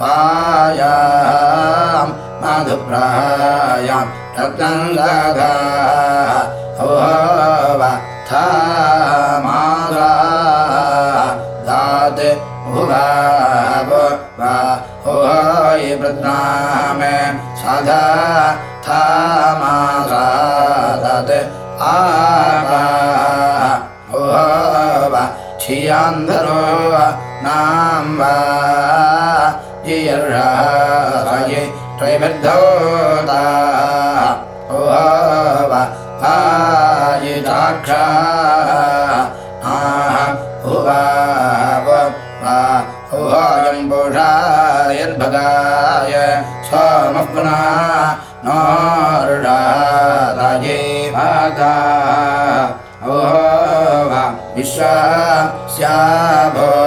B: पायां मधुप्रायां रत्नङ्गाधा था माला दात् भुवाव वा होयि वृद्नामे सदा था मासा दात् आवा वा छियान्धरो नाम वा जियर्षाये त्रैभिर्धोता वा आयिताक्षा आह उवाव वा उहायम्बुषा यद्भगाय सोमः पुनः नोर्षादाये भागा ओवा विश्वा स्याभो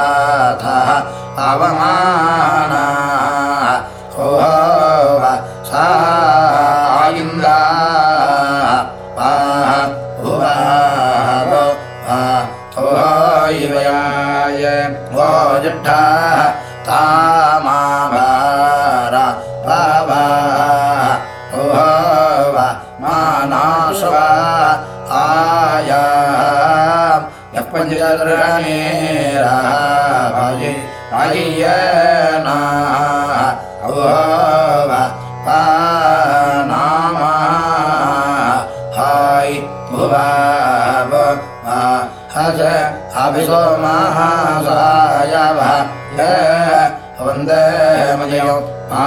B: あ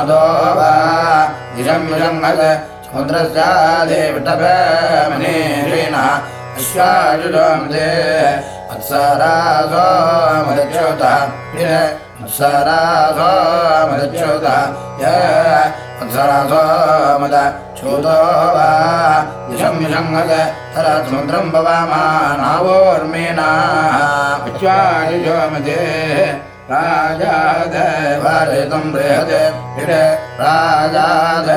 B: माधव दिशं विशं हस समुद्रस्यादेविटभमनेषिणः अश्वाजुजोमदे मत्सरासो मदच्युतः। मत्सरासो मदच्युतः। य मत्सरासो मद च्युतो वा। दिशं विशं हस सरसमुद्रं भवामा नावोर्मीनाः अश्वाजुजोमदे राजादेवरितं बृहते विरे राजादेवरितं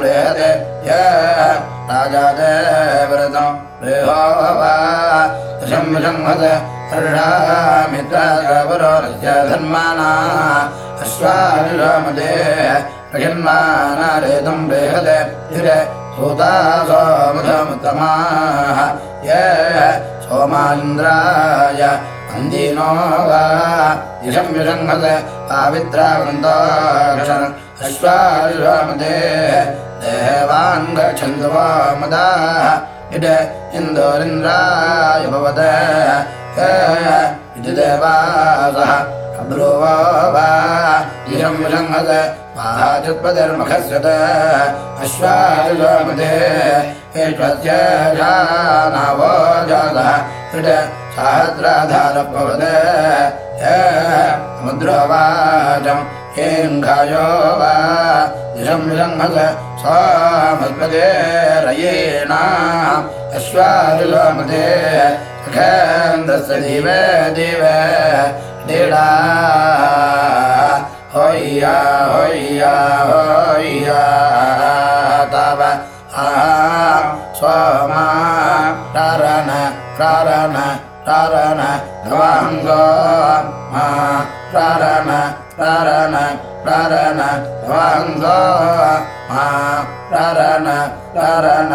B: बृहते य बृहो वा शंहत हर्षामित्रपुरोरस्य धर्माना अश्वारिमदे प्रजन्मानारेतं बृहते विरे सूता सोमुधमुत्तमाः य सोमान्द्राय अन्दिनो वा विषङ्हत पावित्रावृन्दाक्षण अश्वारिमदे देवान् गच्छन्तु वा मदाः। इड इन्दोरिन्द्राय भवद। इति देवासः अब्रुवो वा। दिशं विषङ्हत महाचत्पतिर्मुखस्य अश्वारिमदे एषस्य नावो जातः। इड सहस्राधारपवद समुद्रवाचम् हेङ्घायो वा। दिशं विलङ्घस स्वामस्पदे रयेणा अश्वारिलोमदे सखेन्द्रस्य दिवे दिवे डीडा। होय्या होय्या होय्या। तव स्वमा रण रण रण ध्वाङ्गो मा रण रण रण ध्वाङ्गो मा रण रण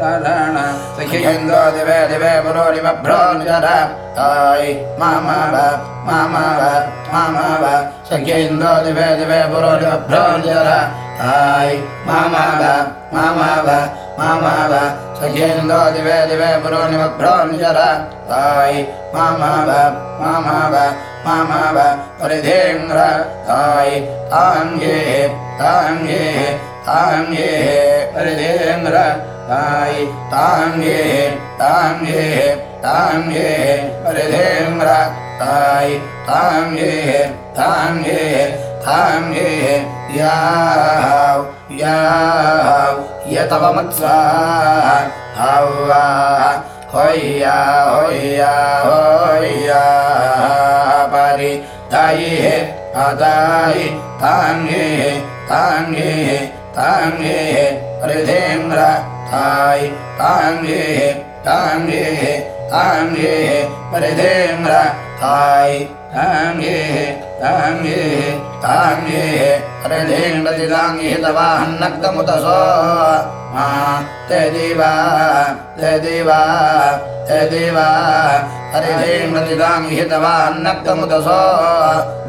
B: रण सखिन्दो दिवे दिवे पुरोरिमभ्रो निजर ताय मामव मामव मामव सखिन्दो दिवे दिवे தாய் மாமாவ மாமாவ மாமாவ சகேந்தோ திவே திவே புரோ நிமப்ரோ நிஜர தாய் மாமாவ மாமாவ மாமாவ பரிதேங்கிற தாய் தாங்கே தாங்கே தாங்கே பரிதேங்கிற தாய் தாங்கே தாங்கே தாங்கே பரிதேங்கிற தாய் தாங்கே தாங்கே याव यतवमत्सा हवा होय्या होय्या होय्या परि ताये अदायि ताङ्गे ताङ्गे ताङ्गे परिधेन्द्र ताय ताङ्गे ताङ्गे ताङ्गे परिधेन्द्र ताय ताङ्गे ताङ्गे ताङ्गे परिधेन्द्र दिदाङ्गे तवाहन्नक्तमुतसो मा ते दिवा ते दिवा ते दिवा परिधेन्द्र दिदाङ्गे तवाहन्नक्तमुतसो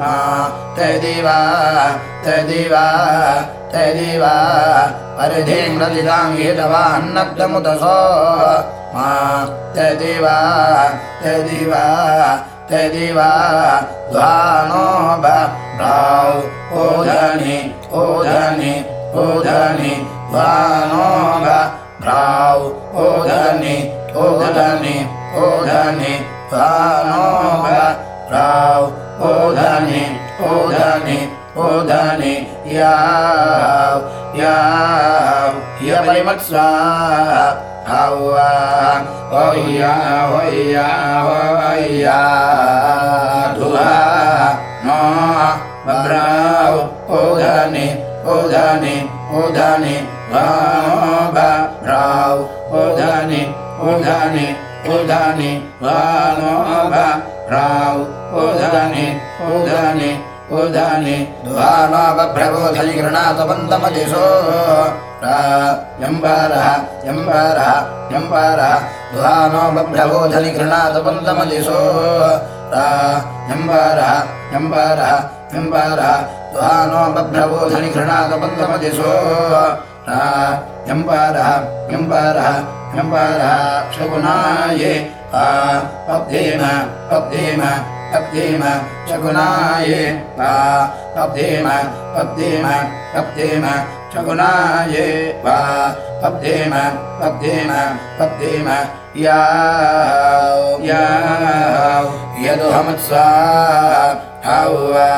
B: मा ते दिवा दिवा ते दिवा परिधेन्द्रदिदाङ्गे तवान्नक्तमुदसो मा ते दिवा ते दिवा ते दिवा ध्वानो भ्राौ ओधनि ओधनि ओधनि ध्वानो भ्राौ ओधनि ओधनि ओधनि ध्वानो भ्राौ ओधनि ओधनि ओधनि याव याव यपरिमत्स्वा हवा होय्या होय्या होय्या धुहा नो बब्राव ओधनि ओधनि ओधनि वानो बब्राव ओधनि ओधनि ओधनि वानो बब्राव ओधनि ओधनि ऊर्धानि द्वानावभ्रबोधनि गृणातवन्तमदिशो यम्बारः यम्बारः यम्बारः द्वानोपभ्रबोधनि गृणातवन्तमदिशो यम्बारः यम्बारः यम्बारः द्वानोपभ्रबोधनि गृणातवन्तमदिशो यम्बारः यम्बारः यम्बारः, शकुनाये पद्येन पद्येन पब्धेम शकुनाये वा पब्धेम पब्धेम पब्धेम शकुनाये वा पब्धेम पब्धेम पब्धेम याव याव यदुहमत्स्वा हवा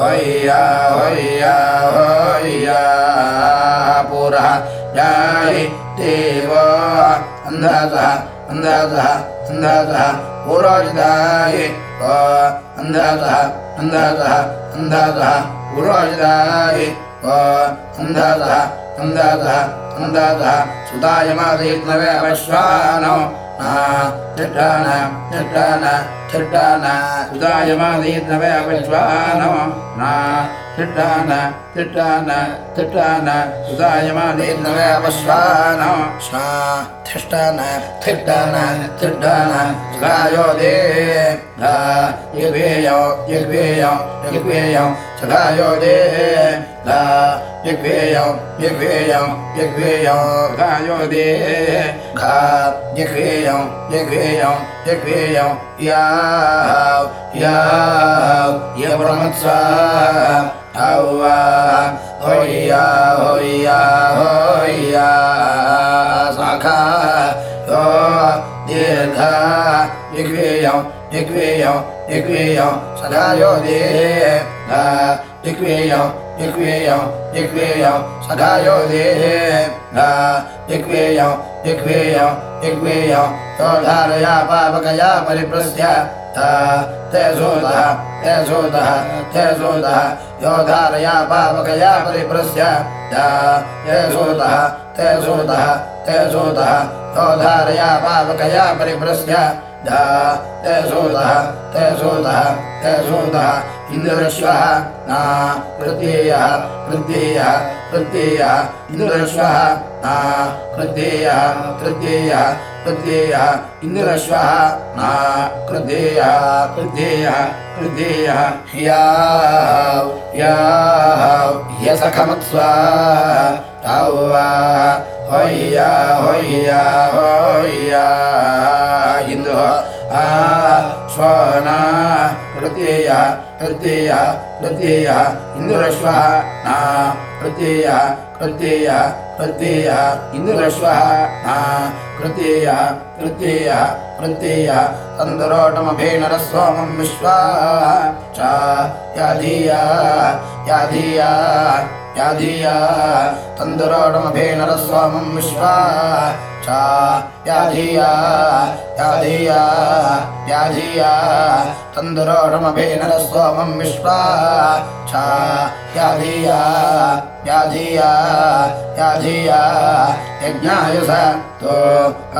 B: होय्या होय्या पुरः जायि देव अन्धातः अन्धातः अन्धातः पुरोजिताय अन्धातः अन्धातः अन्धातः पुरोजिताय अन्धातः अन्धातः अन्धातः सुतायमादयित्नवे वैश्वानो திட்டான திட்டான திட்டான சுதாயமாதீர்ணவே அபிஸ்வானமோ நா திட்டான திட்டான திட்டான சுதாயமாதீர்ணவே அபஸ்வானோ ஸ்வா திஷ்டான திட்டான திட்டான சுதாயோதே யுக்வேயோ யுக்வேயோ யுக்வேயோ சுதாயோதே यग्वेयो यग्वेयो यग्वेयो गायो दे घा यग्वेयो यग्वेयो यग्वेयो याव याव यब्रह्मत्सा हवा होय्या होय्या होय्या शाखा यो दीर्घा यग्वेयो यग्वेयो यग्वेयो सदायो दे यग्वेयो यग्वेयो यग्वेयो सदायो दे यग्वेयो यग्वेयो यग्वेयो यो धारया पापकया परिप्रस्य ता सूतः ते सूतः ते सूतः यो धारया पावकया परिप्रस्य ता ते सूतः ते सूतः ते सूतः यो धारया पावकया परिप्रस्य दा ते सूतः ते सूतः ते सूतः इन्द्रश्वः ना तृतीयः तृतीयः तृतीयः इन्द्रश्वः ना तृतीयः तृतीयः तृतीयः इन्द्रश्वः ना तृतीयः तृतीयः तृतीयः या या ह्यसखमत्स्वा तावा होय्या होय्या होय्या इन्द्रो आ स्वना तृतीयः तृतीयः तृतीयः इन्दुरश्वः ना तृतीयः तृतीयः तृतीयः इन्दुरश्वः ना तृतीयः तृतीयः तृतीयः तन्दुरोटमभेनरस्वमं विश्वा च याधिया याधिया याधिया तन्दुरोटमभेनरस्वमं विश्वा चा याधिया याधिया याधिया तन्दुरोषमभेनरस्वमं विश्वा छा याधिया याधिया याधिया यज्ञाय स तो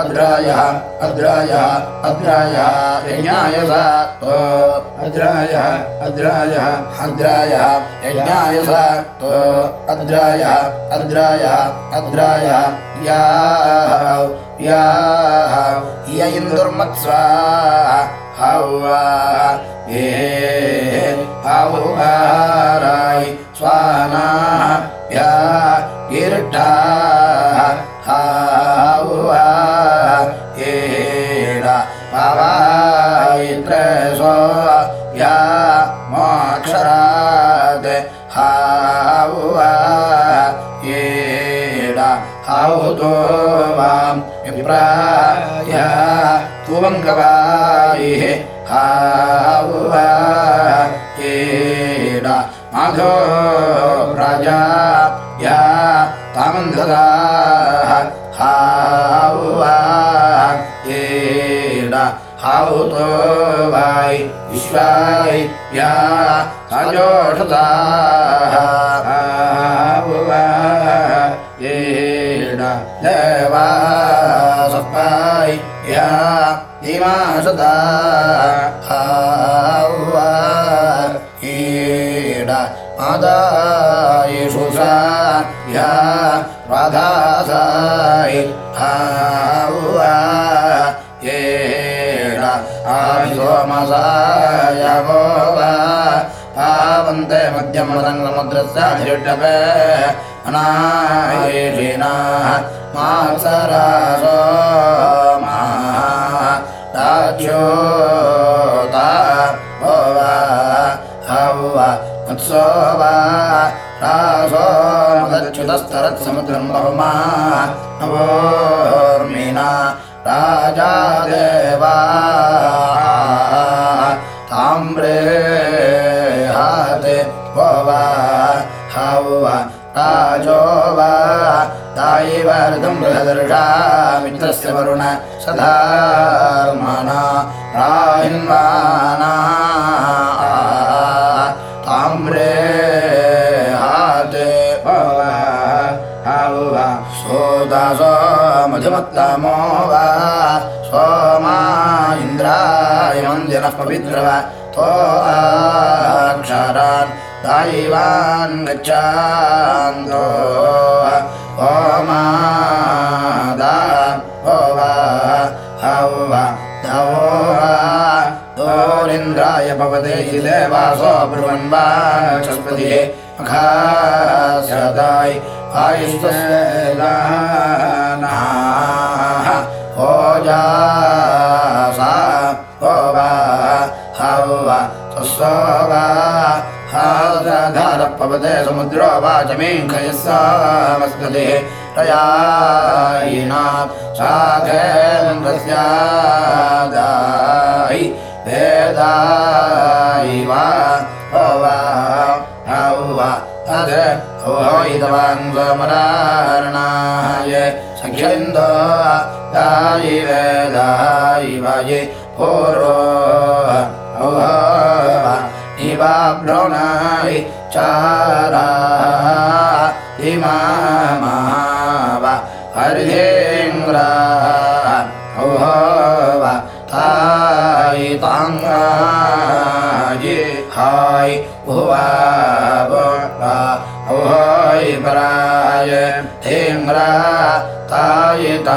B: अद्रायः अद्रायः अद्रायः यज्ञाय स तो अद्रायः अद्रायः अद्रायः यज्ञाय स तो अद्रायः अद्रायः अद्रायः या या य इन्दुर्मत्स्वा हवा ये हवाराय स्वाना या गिर्ठा हवा येडा पवायित्र सो या मोक्षराद हवा येडा हौतो वां विप्राय तुवङ्गवायिः हावा येडा माधो राजा। या तामन्धदा हावा येडा हाउतो वाय विश्वाय या अजोषता हावा येडा देवा सपाय या हावा या राधासाय हावा येडा आविसोमसाय भोवा पावन्ते मध्यमरङ्गमुद्रस्याधिरुडवे अनायेषिणा मात्सरासो मा राज्योता भोवा हवा उत्सोवा रासो मदच्युतस्तरत्समुद्रं बहुमा नवोर्मिना राजा देवा। ताम्रे हाते भोवा हवा राजो वा। बृहदर्षा मित्रस्य वरुण सधार्मणा राहिन्वाना मधुमत्तमो वा सोमा इन्द्राय मन्दिरः पवित्रव तो अक्षरान् दैवान् गच्छान्तो ओमादा ओवा हवा दवोरा दोरिन्द्राय भवते हि देवासो ब्रुवन् वाचस्पतिः ओजासा ओवा हवा स्वस्वा हाधारपवते समुद्रो वाचमेङ्खयस्सामस्पतिः प्रयायिना साधेन्द्रस्यादायि वेदायि वा वा अध इदवाङ्गणाय सख्य दायि वेदायि वायि पूर्वो वा दिवाभ्रोणायि चारा हि महा हरिहेन्द्रा पराय धेङ्ग्रा तायिताङ्गाय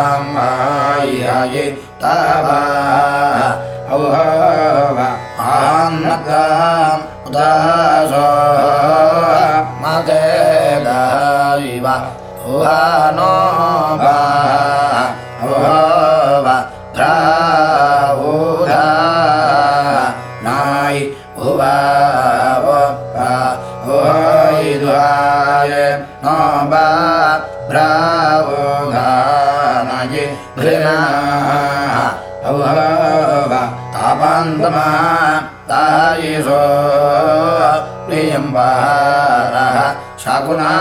B: तवा आन्नगाम् उदासो मते दायिव उहानो वा तापान्तमा तायिषो प्रियम्बारः शकुना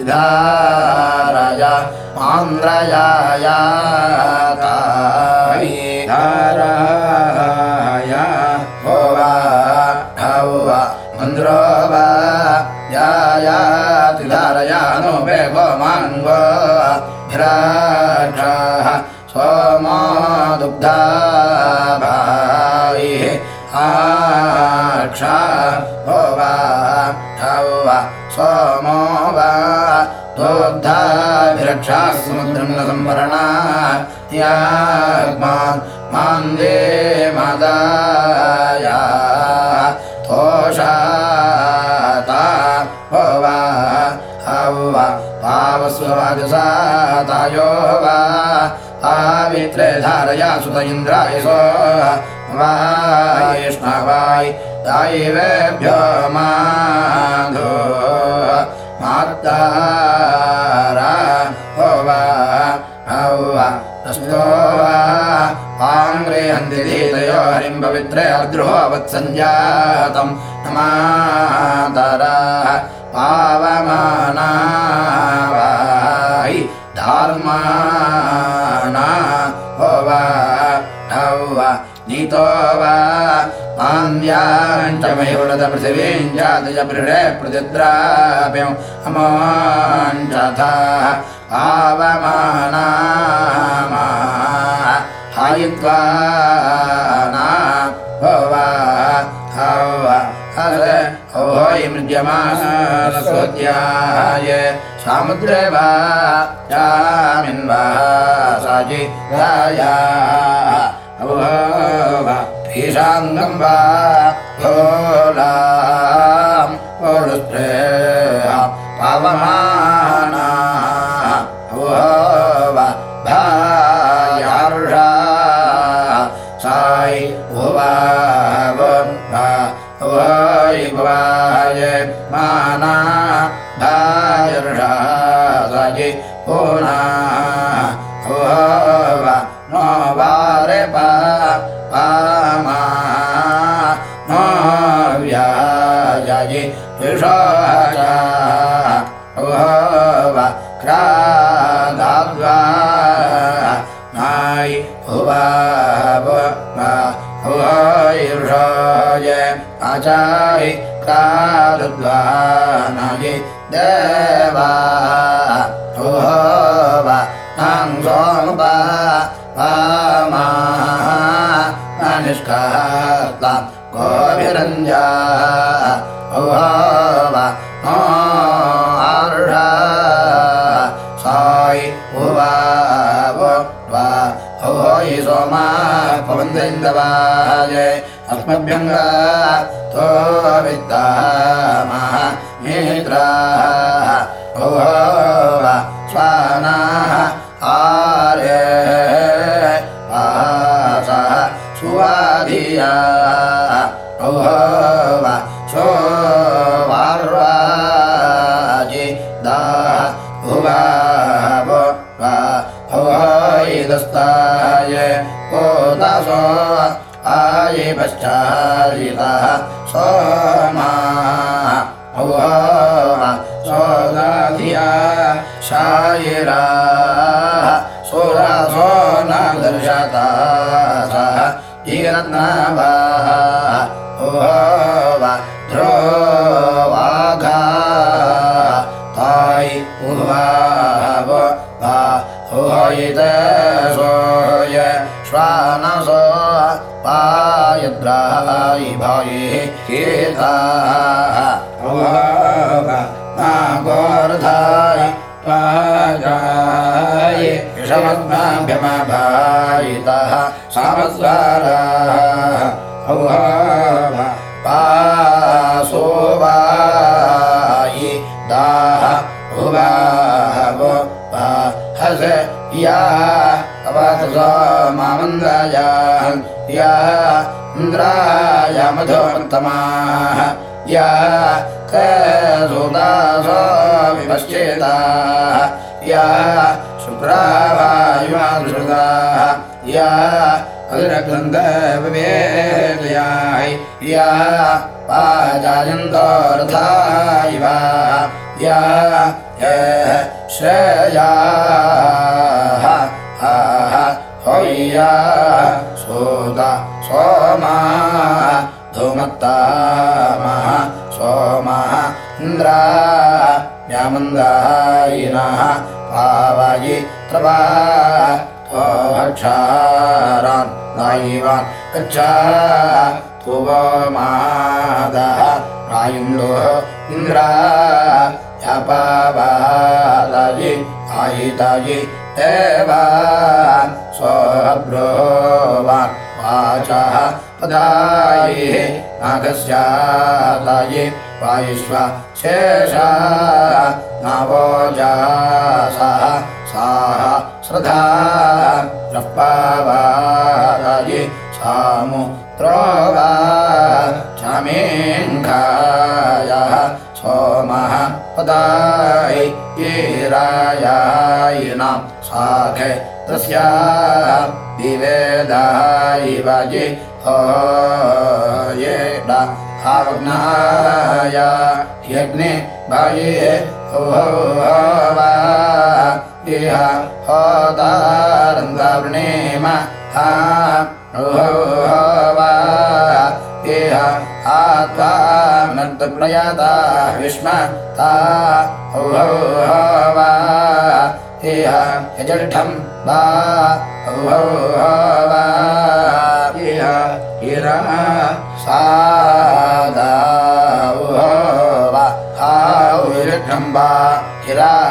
B: इधा राजा तायि धाराया भो वा हौ वा मन्द्रो वा यायाति धारया नो वेगो माङ्गो। भिराक्षः सोमो दुग्धा भायिः आक्षा वा वा सोमो वा दोग्धाभिरक्षाः समुद्रं न संवरणा याग्मान् मान्दे मदाया तोषाता भो वा हौ वा पावस्ववाजसातायो वा पावित्रे धारया सुत इन्द्राय सो वायष्णवाय दैवेभ्यो माधो मातारा हो वा हौ वा तस्तो वा हन्दिधीतयो हरिं पवित्रे अद्रुहो वत्सञ्जातम् नमातरा पावमाना वायि धार्माणा हो वा हौ वा नीतो वा पान्द्याञ्चमयुडत पृथिवीं जातय पृढे प्रतिद्राप्यम् अमाञ्चथा पावमाना हायित्वा ना हो वा हौ वा हर औहोयि मृज्यमानस्वत्याय सामुद्रे वा यामिन् वा साजि राया वा ईशाङ्गं वा भोलां विषाचा वा क्रादाद्वा नाय उवा हुवायुषाय आचाय क्रादद्वा नाय देवा हुवा नां सोमपा पामा निष्कात्वा गोभिरञ्जा पवन्देन्दवाय अस्मभ्यङ्गा तो विद्दामः नेत्राः ये पश्चायितः सोमा सोदाधिया शायिरा सुरसो न दर्शता सः जीरत्नाभाः भाये केताः उवाव नागोर्धाय पाजाय विषमद्माभ्यमभायितः सामस्वाराः औहाव पासो वायि दाः हस या अवतसा मामन्दाया या इन्द्राय मधुमन्तमाः या सुदासो विपश्चेताः या शुक्रावायुमाश्रुताः या अग्रगन्धविवेदयाय या पाजायन्तोरथायव या श्रेयाः व्यामन्दायिनः पावयि त्रवा क्षारान् नायिवान् गच्छा तुवमादः रायुण्डोः इन्द्रा यापावालयि आयितायि देवान् स्वब्रोवान् वाचः पदायि नागस्यालयि वायुष्व शेषा नवोजासः साः श्रधा रप्पावालयि सामुद्रोवा चमेङ्घायः सोमः पदाय ईरायायिनां साखे तस्या विवेदाय वजि हो ये भावग्नाय यज्ञे भये वा इह होदारन्दावृणेम हा वा इह आत्वा नर्तप्रयाता विष्म ता वा इह यजठं वा वा इह इरा सादा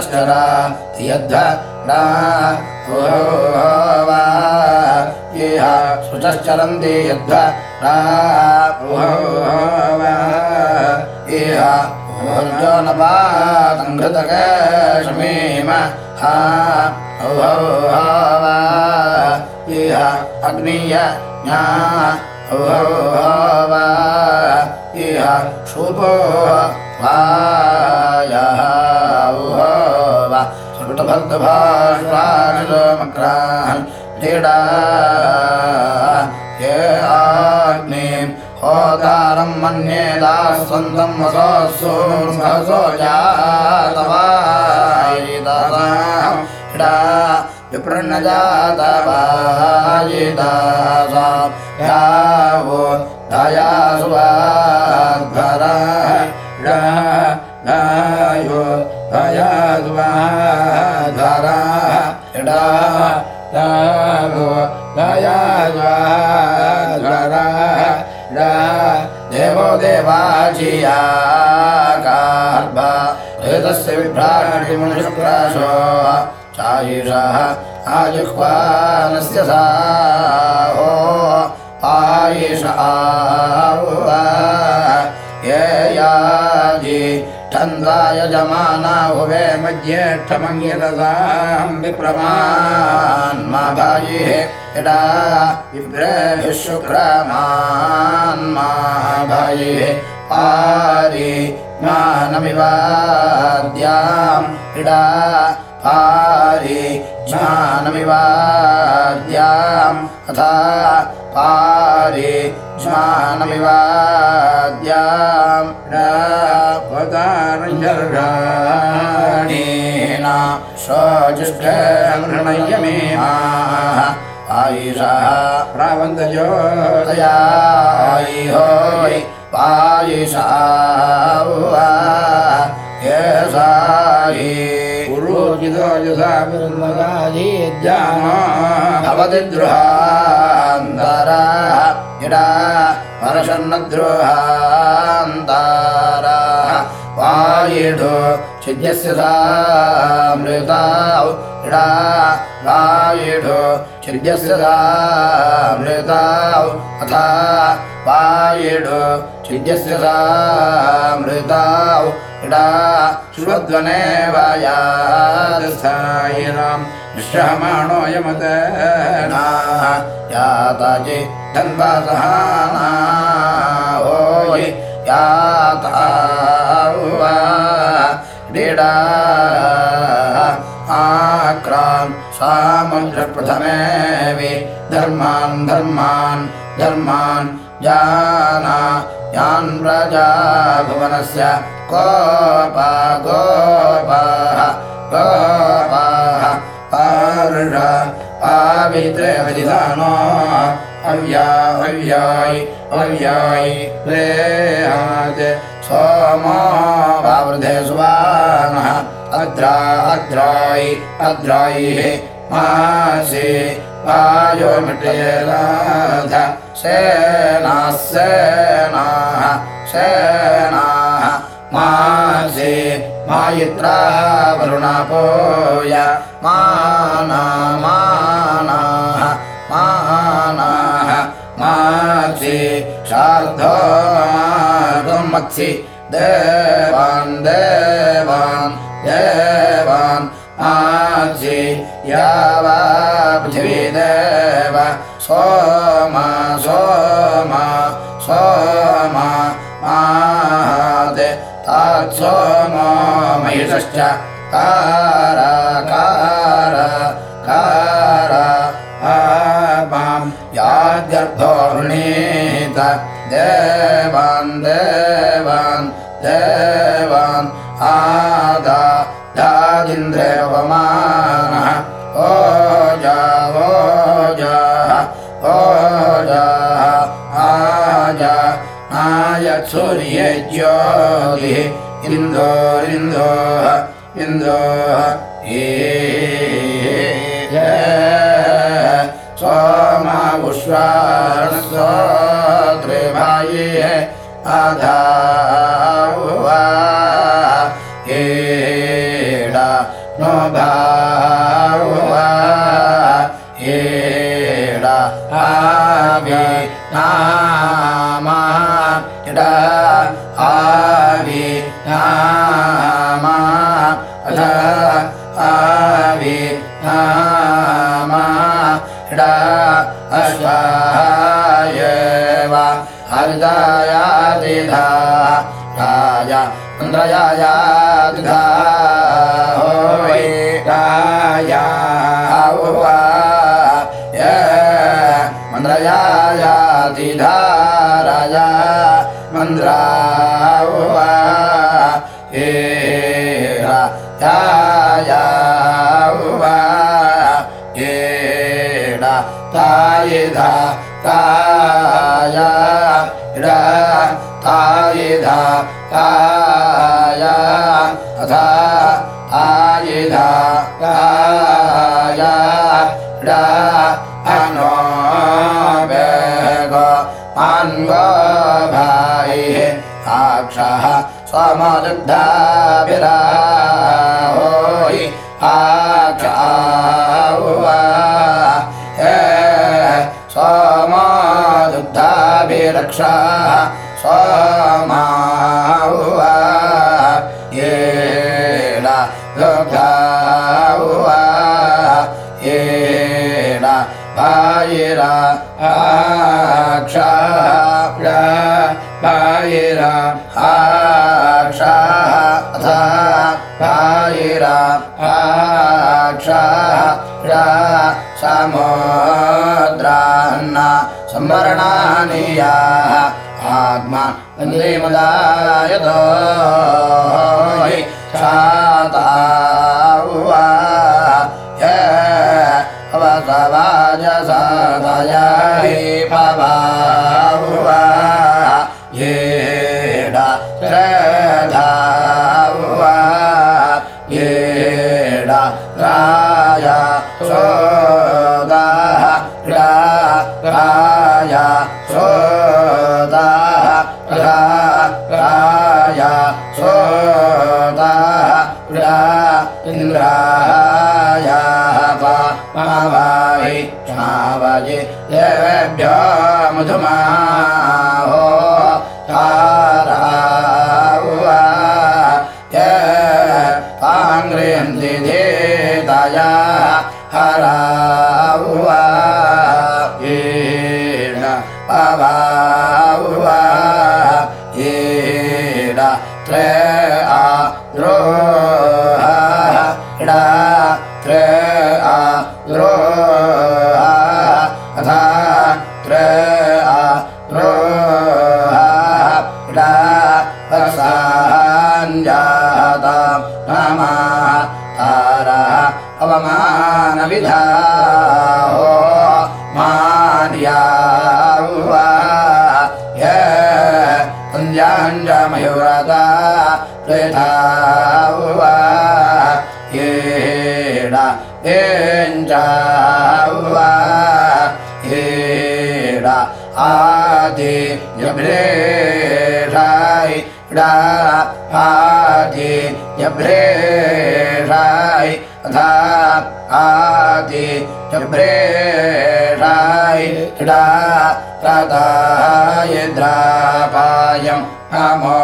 B: हाउ सृष्टरा धियद्ध रा वा इह सृष्टरन्ति यद्ध रा वा हा वा इह अग्नीय ज्ञा वा इह शुभो वायः भक्तभास्वानिलोमग्रान् क्रीडा ये आग्नें होतारं मन्ये दास्वन्तं वसोऽसूर्भसो विप्रणजातवायिदासा यावो दया सुवाग्भरा यो दया स्वा दावो दयासुवाग्भरा देवो देवाचिया गार्भ हृतस्य विभ्राटिमुनिशुक्राशो चायुषः आजुह्वानस्य साहो आयिषा ये याजि ठन्दाय जमाना हुवे मज्येष्ठमङ्गिरसाम् विप्रमान्मा भायिः यदा विप्रेभिः शुक्रमान्मा भायिः पारि ज्ञानमिवाद्याम् इडा पारि ज्ञानमिवाद्याम् अथा पारि ज्ञानमिवाद्याम् वदारञ्जर्गाणीना स्वजुष्टमृणय्य मे आयुषः प्रावन्दयो तया होय् पायुषा पुरोहितो यथा भवति द्रुहान्तरा यदा परशन्नद्रोहान्तारा वायिढो छिद्यस्य सामृताौ यदा वायिढो छिद्यस्य सामृताौ अथा वायिढो छिद्यस्य सामृताौ यदा श्रुवध्वने वायादस्थायिनाम् निःश्रहमाणोऽयमत याताजि याता क्रीडा आक्रान् सामुद्रप्रथमेवि धर्मान् धर्मान् धर्मान् जाना यान् प्रजा भुवनस्य गोपा गोपाः गोपाः पार्ष पावित्रेवधिधानो अव्या अव्यायि अव्यायि रेहात् सोमो वावृधे सुवानः अद्रा अद्रायि अद्रायिः मासि वायो मिटेराध सेनाः सेनाः सेनाः मासि मायित्रा वरुणापोय माना मानाः मानाः मासि शार्धो मत्सि देवान् देवान् देवान् मासि यावा पृथिवी देव। सोमा सोमा सोमा माहादे तात्सोमो महिषश्च। कार कार कार आपां याद्यर्थो वृणीत देवान् देवान् देवान् दादिन्द्रेवमानः ओजा ओजाः ओजाः आजा आयत्सूर्ये ज्योतिः इन्दोरिन्दोः इन्दोः ये सोमा उष्वाणस्वत्रिभाये आधा हरिदायादिधा राजा इन्द्रयायादिधा होय राया हुवा ये मन्द्रयायादिधा राजा मन्द्रा हुवा ये राया हुवा येडा तायिधा ताया इडा काय अथा आयिधा काय डा अनो वेग भा आ सम युद्धाभिराक्षे सम दुद्धाभिरक्षा स्वमा गधावा येन भायिरा आक्षा भायिरा आक्षा भायिरा आक्षा समुद्रान्न स्मरणानिया आत्मा वन्दे मदायतो य सावाज हि पवा धमा जब्रे डा आदि जब्रे धा आदि जब्रेरायडा राधाय द्रापायम् आमा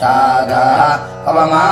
B: चादः अवमा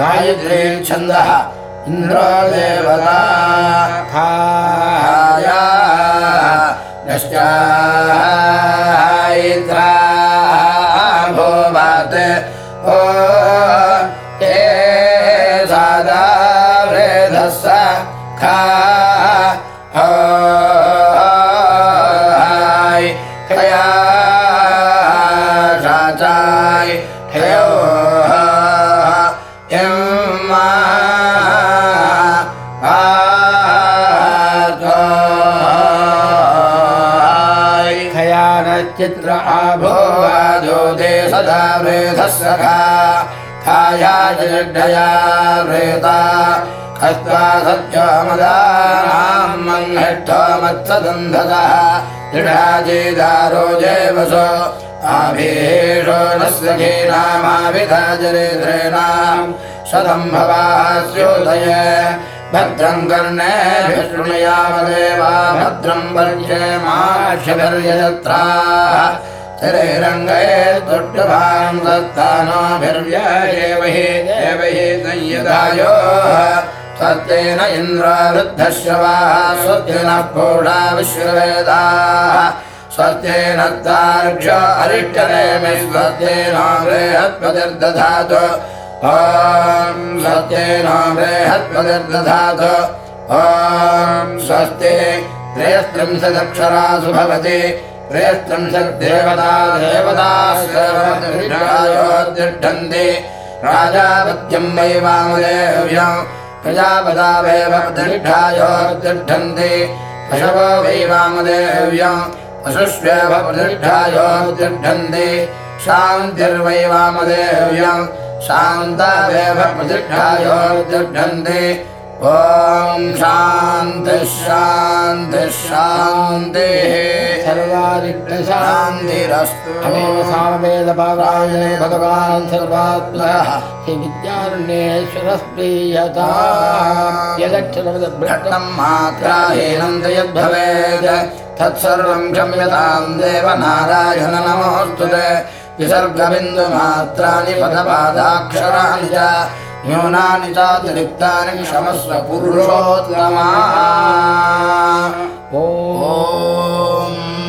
B: गायत्री छन्दः इन्द्रो देवता
A: चित्र आभो
B: भोवाजोदे सदा वृधः सखा थाया जडया वृता हस्त्वा सत्यमदानाम् मङ्घट्टमत्सदन्धतः दृढाजेदारो जयवसो। आभीषो न सखीनामाविधाचरित्रेणाम् शतम्भवास्योदय भद्रम् कर्णे विष्णुयावदेवा भद्रम् वर्यमाशिभिर्यजत्राः शरीरङ्गे दुष्टभाम् दत्तानाभिर्व्यजेवहि देवहि संयदायोः सत्येन इन्द्रावृद्धश्रवाः स्वस्तिनः पूषा विश्ववेदाः अरिष्टनेमि ॐ सत्येनो बृहत्पदर्दधातु ॐ स्वस्ति। त्रयस्त्रिंशदक्षरासु भवति। त्रयस्त्रिंशद्देवता देवताश्रवतिष्ठन्ति राजापत्यम् वैवामदेव्यम् प्रजापदा वैव प्रतिष्ठायोर्तिष्ठन्ति। पशवो वैवामदेव्यम् पशुष्वेव प्रतिष्ठायोर्तिष्ठन्ति। शान्तिर्वैवामदेव्यम् शान्तावेव प्रतिष्ठायोतिष्ठन्ति ॐ शान्तिः शान्तिः शान्तिः।
A: सर्वारिक्तशान्ति
B: शान्तिरस्तु।
A: अनेन सामवेदपारायणे भगवान् यदक्षरवदभ्रष्टम्
B: भ्रष्टम् मात्रा हीनन्त यद्भवेत्। तत्सर्वम् क्षम्यताम् देव नारायण नमोऽस्तु ते विसर्गबिन्दुमात्राणि पदपादाक्षराणि च न्यूनानि चातिरिक्तानि क्षमस्व पुरुषोत्तमा ॐ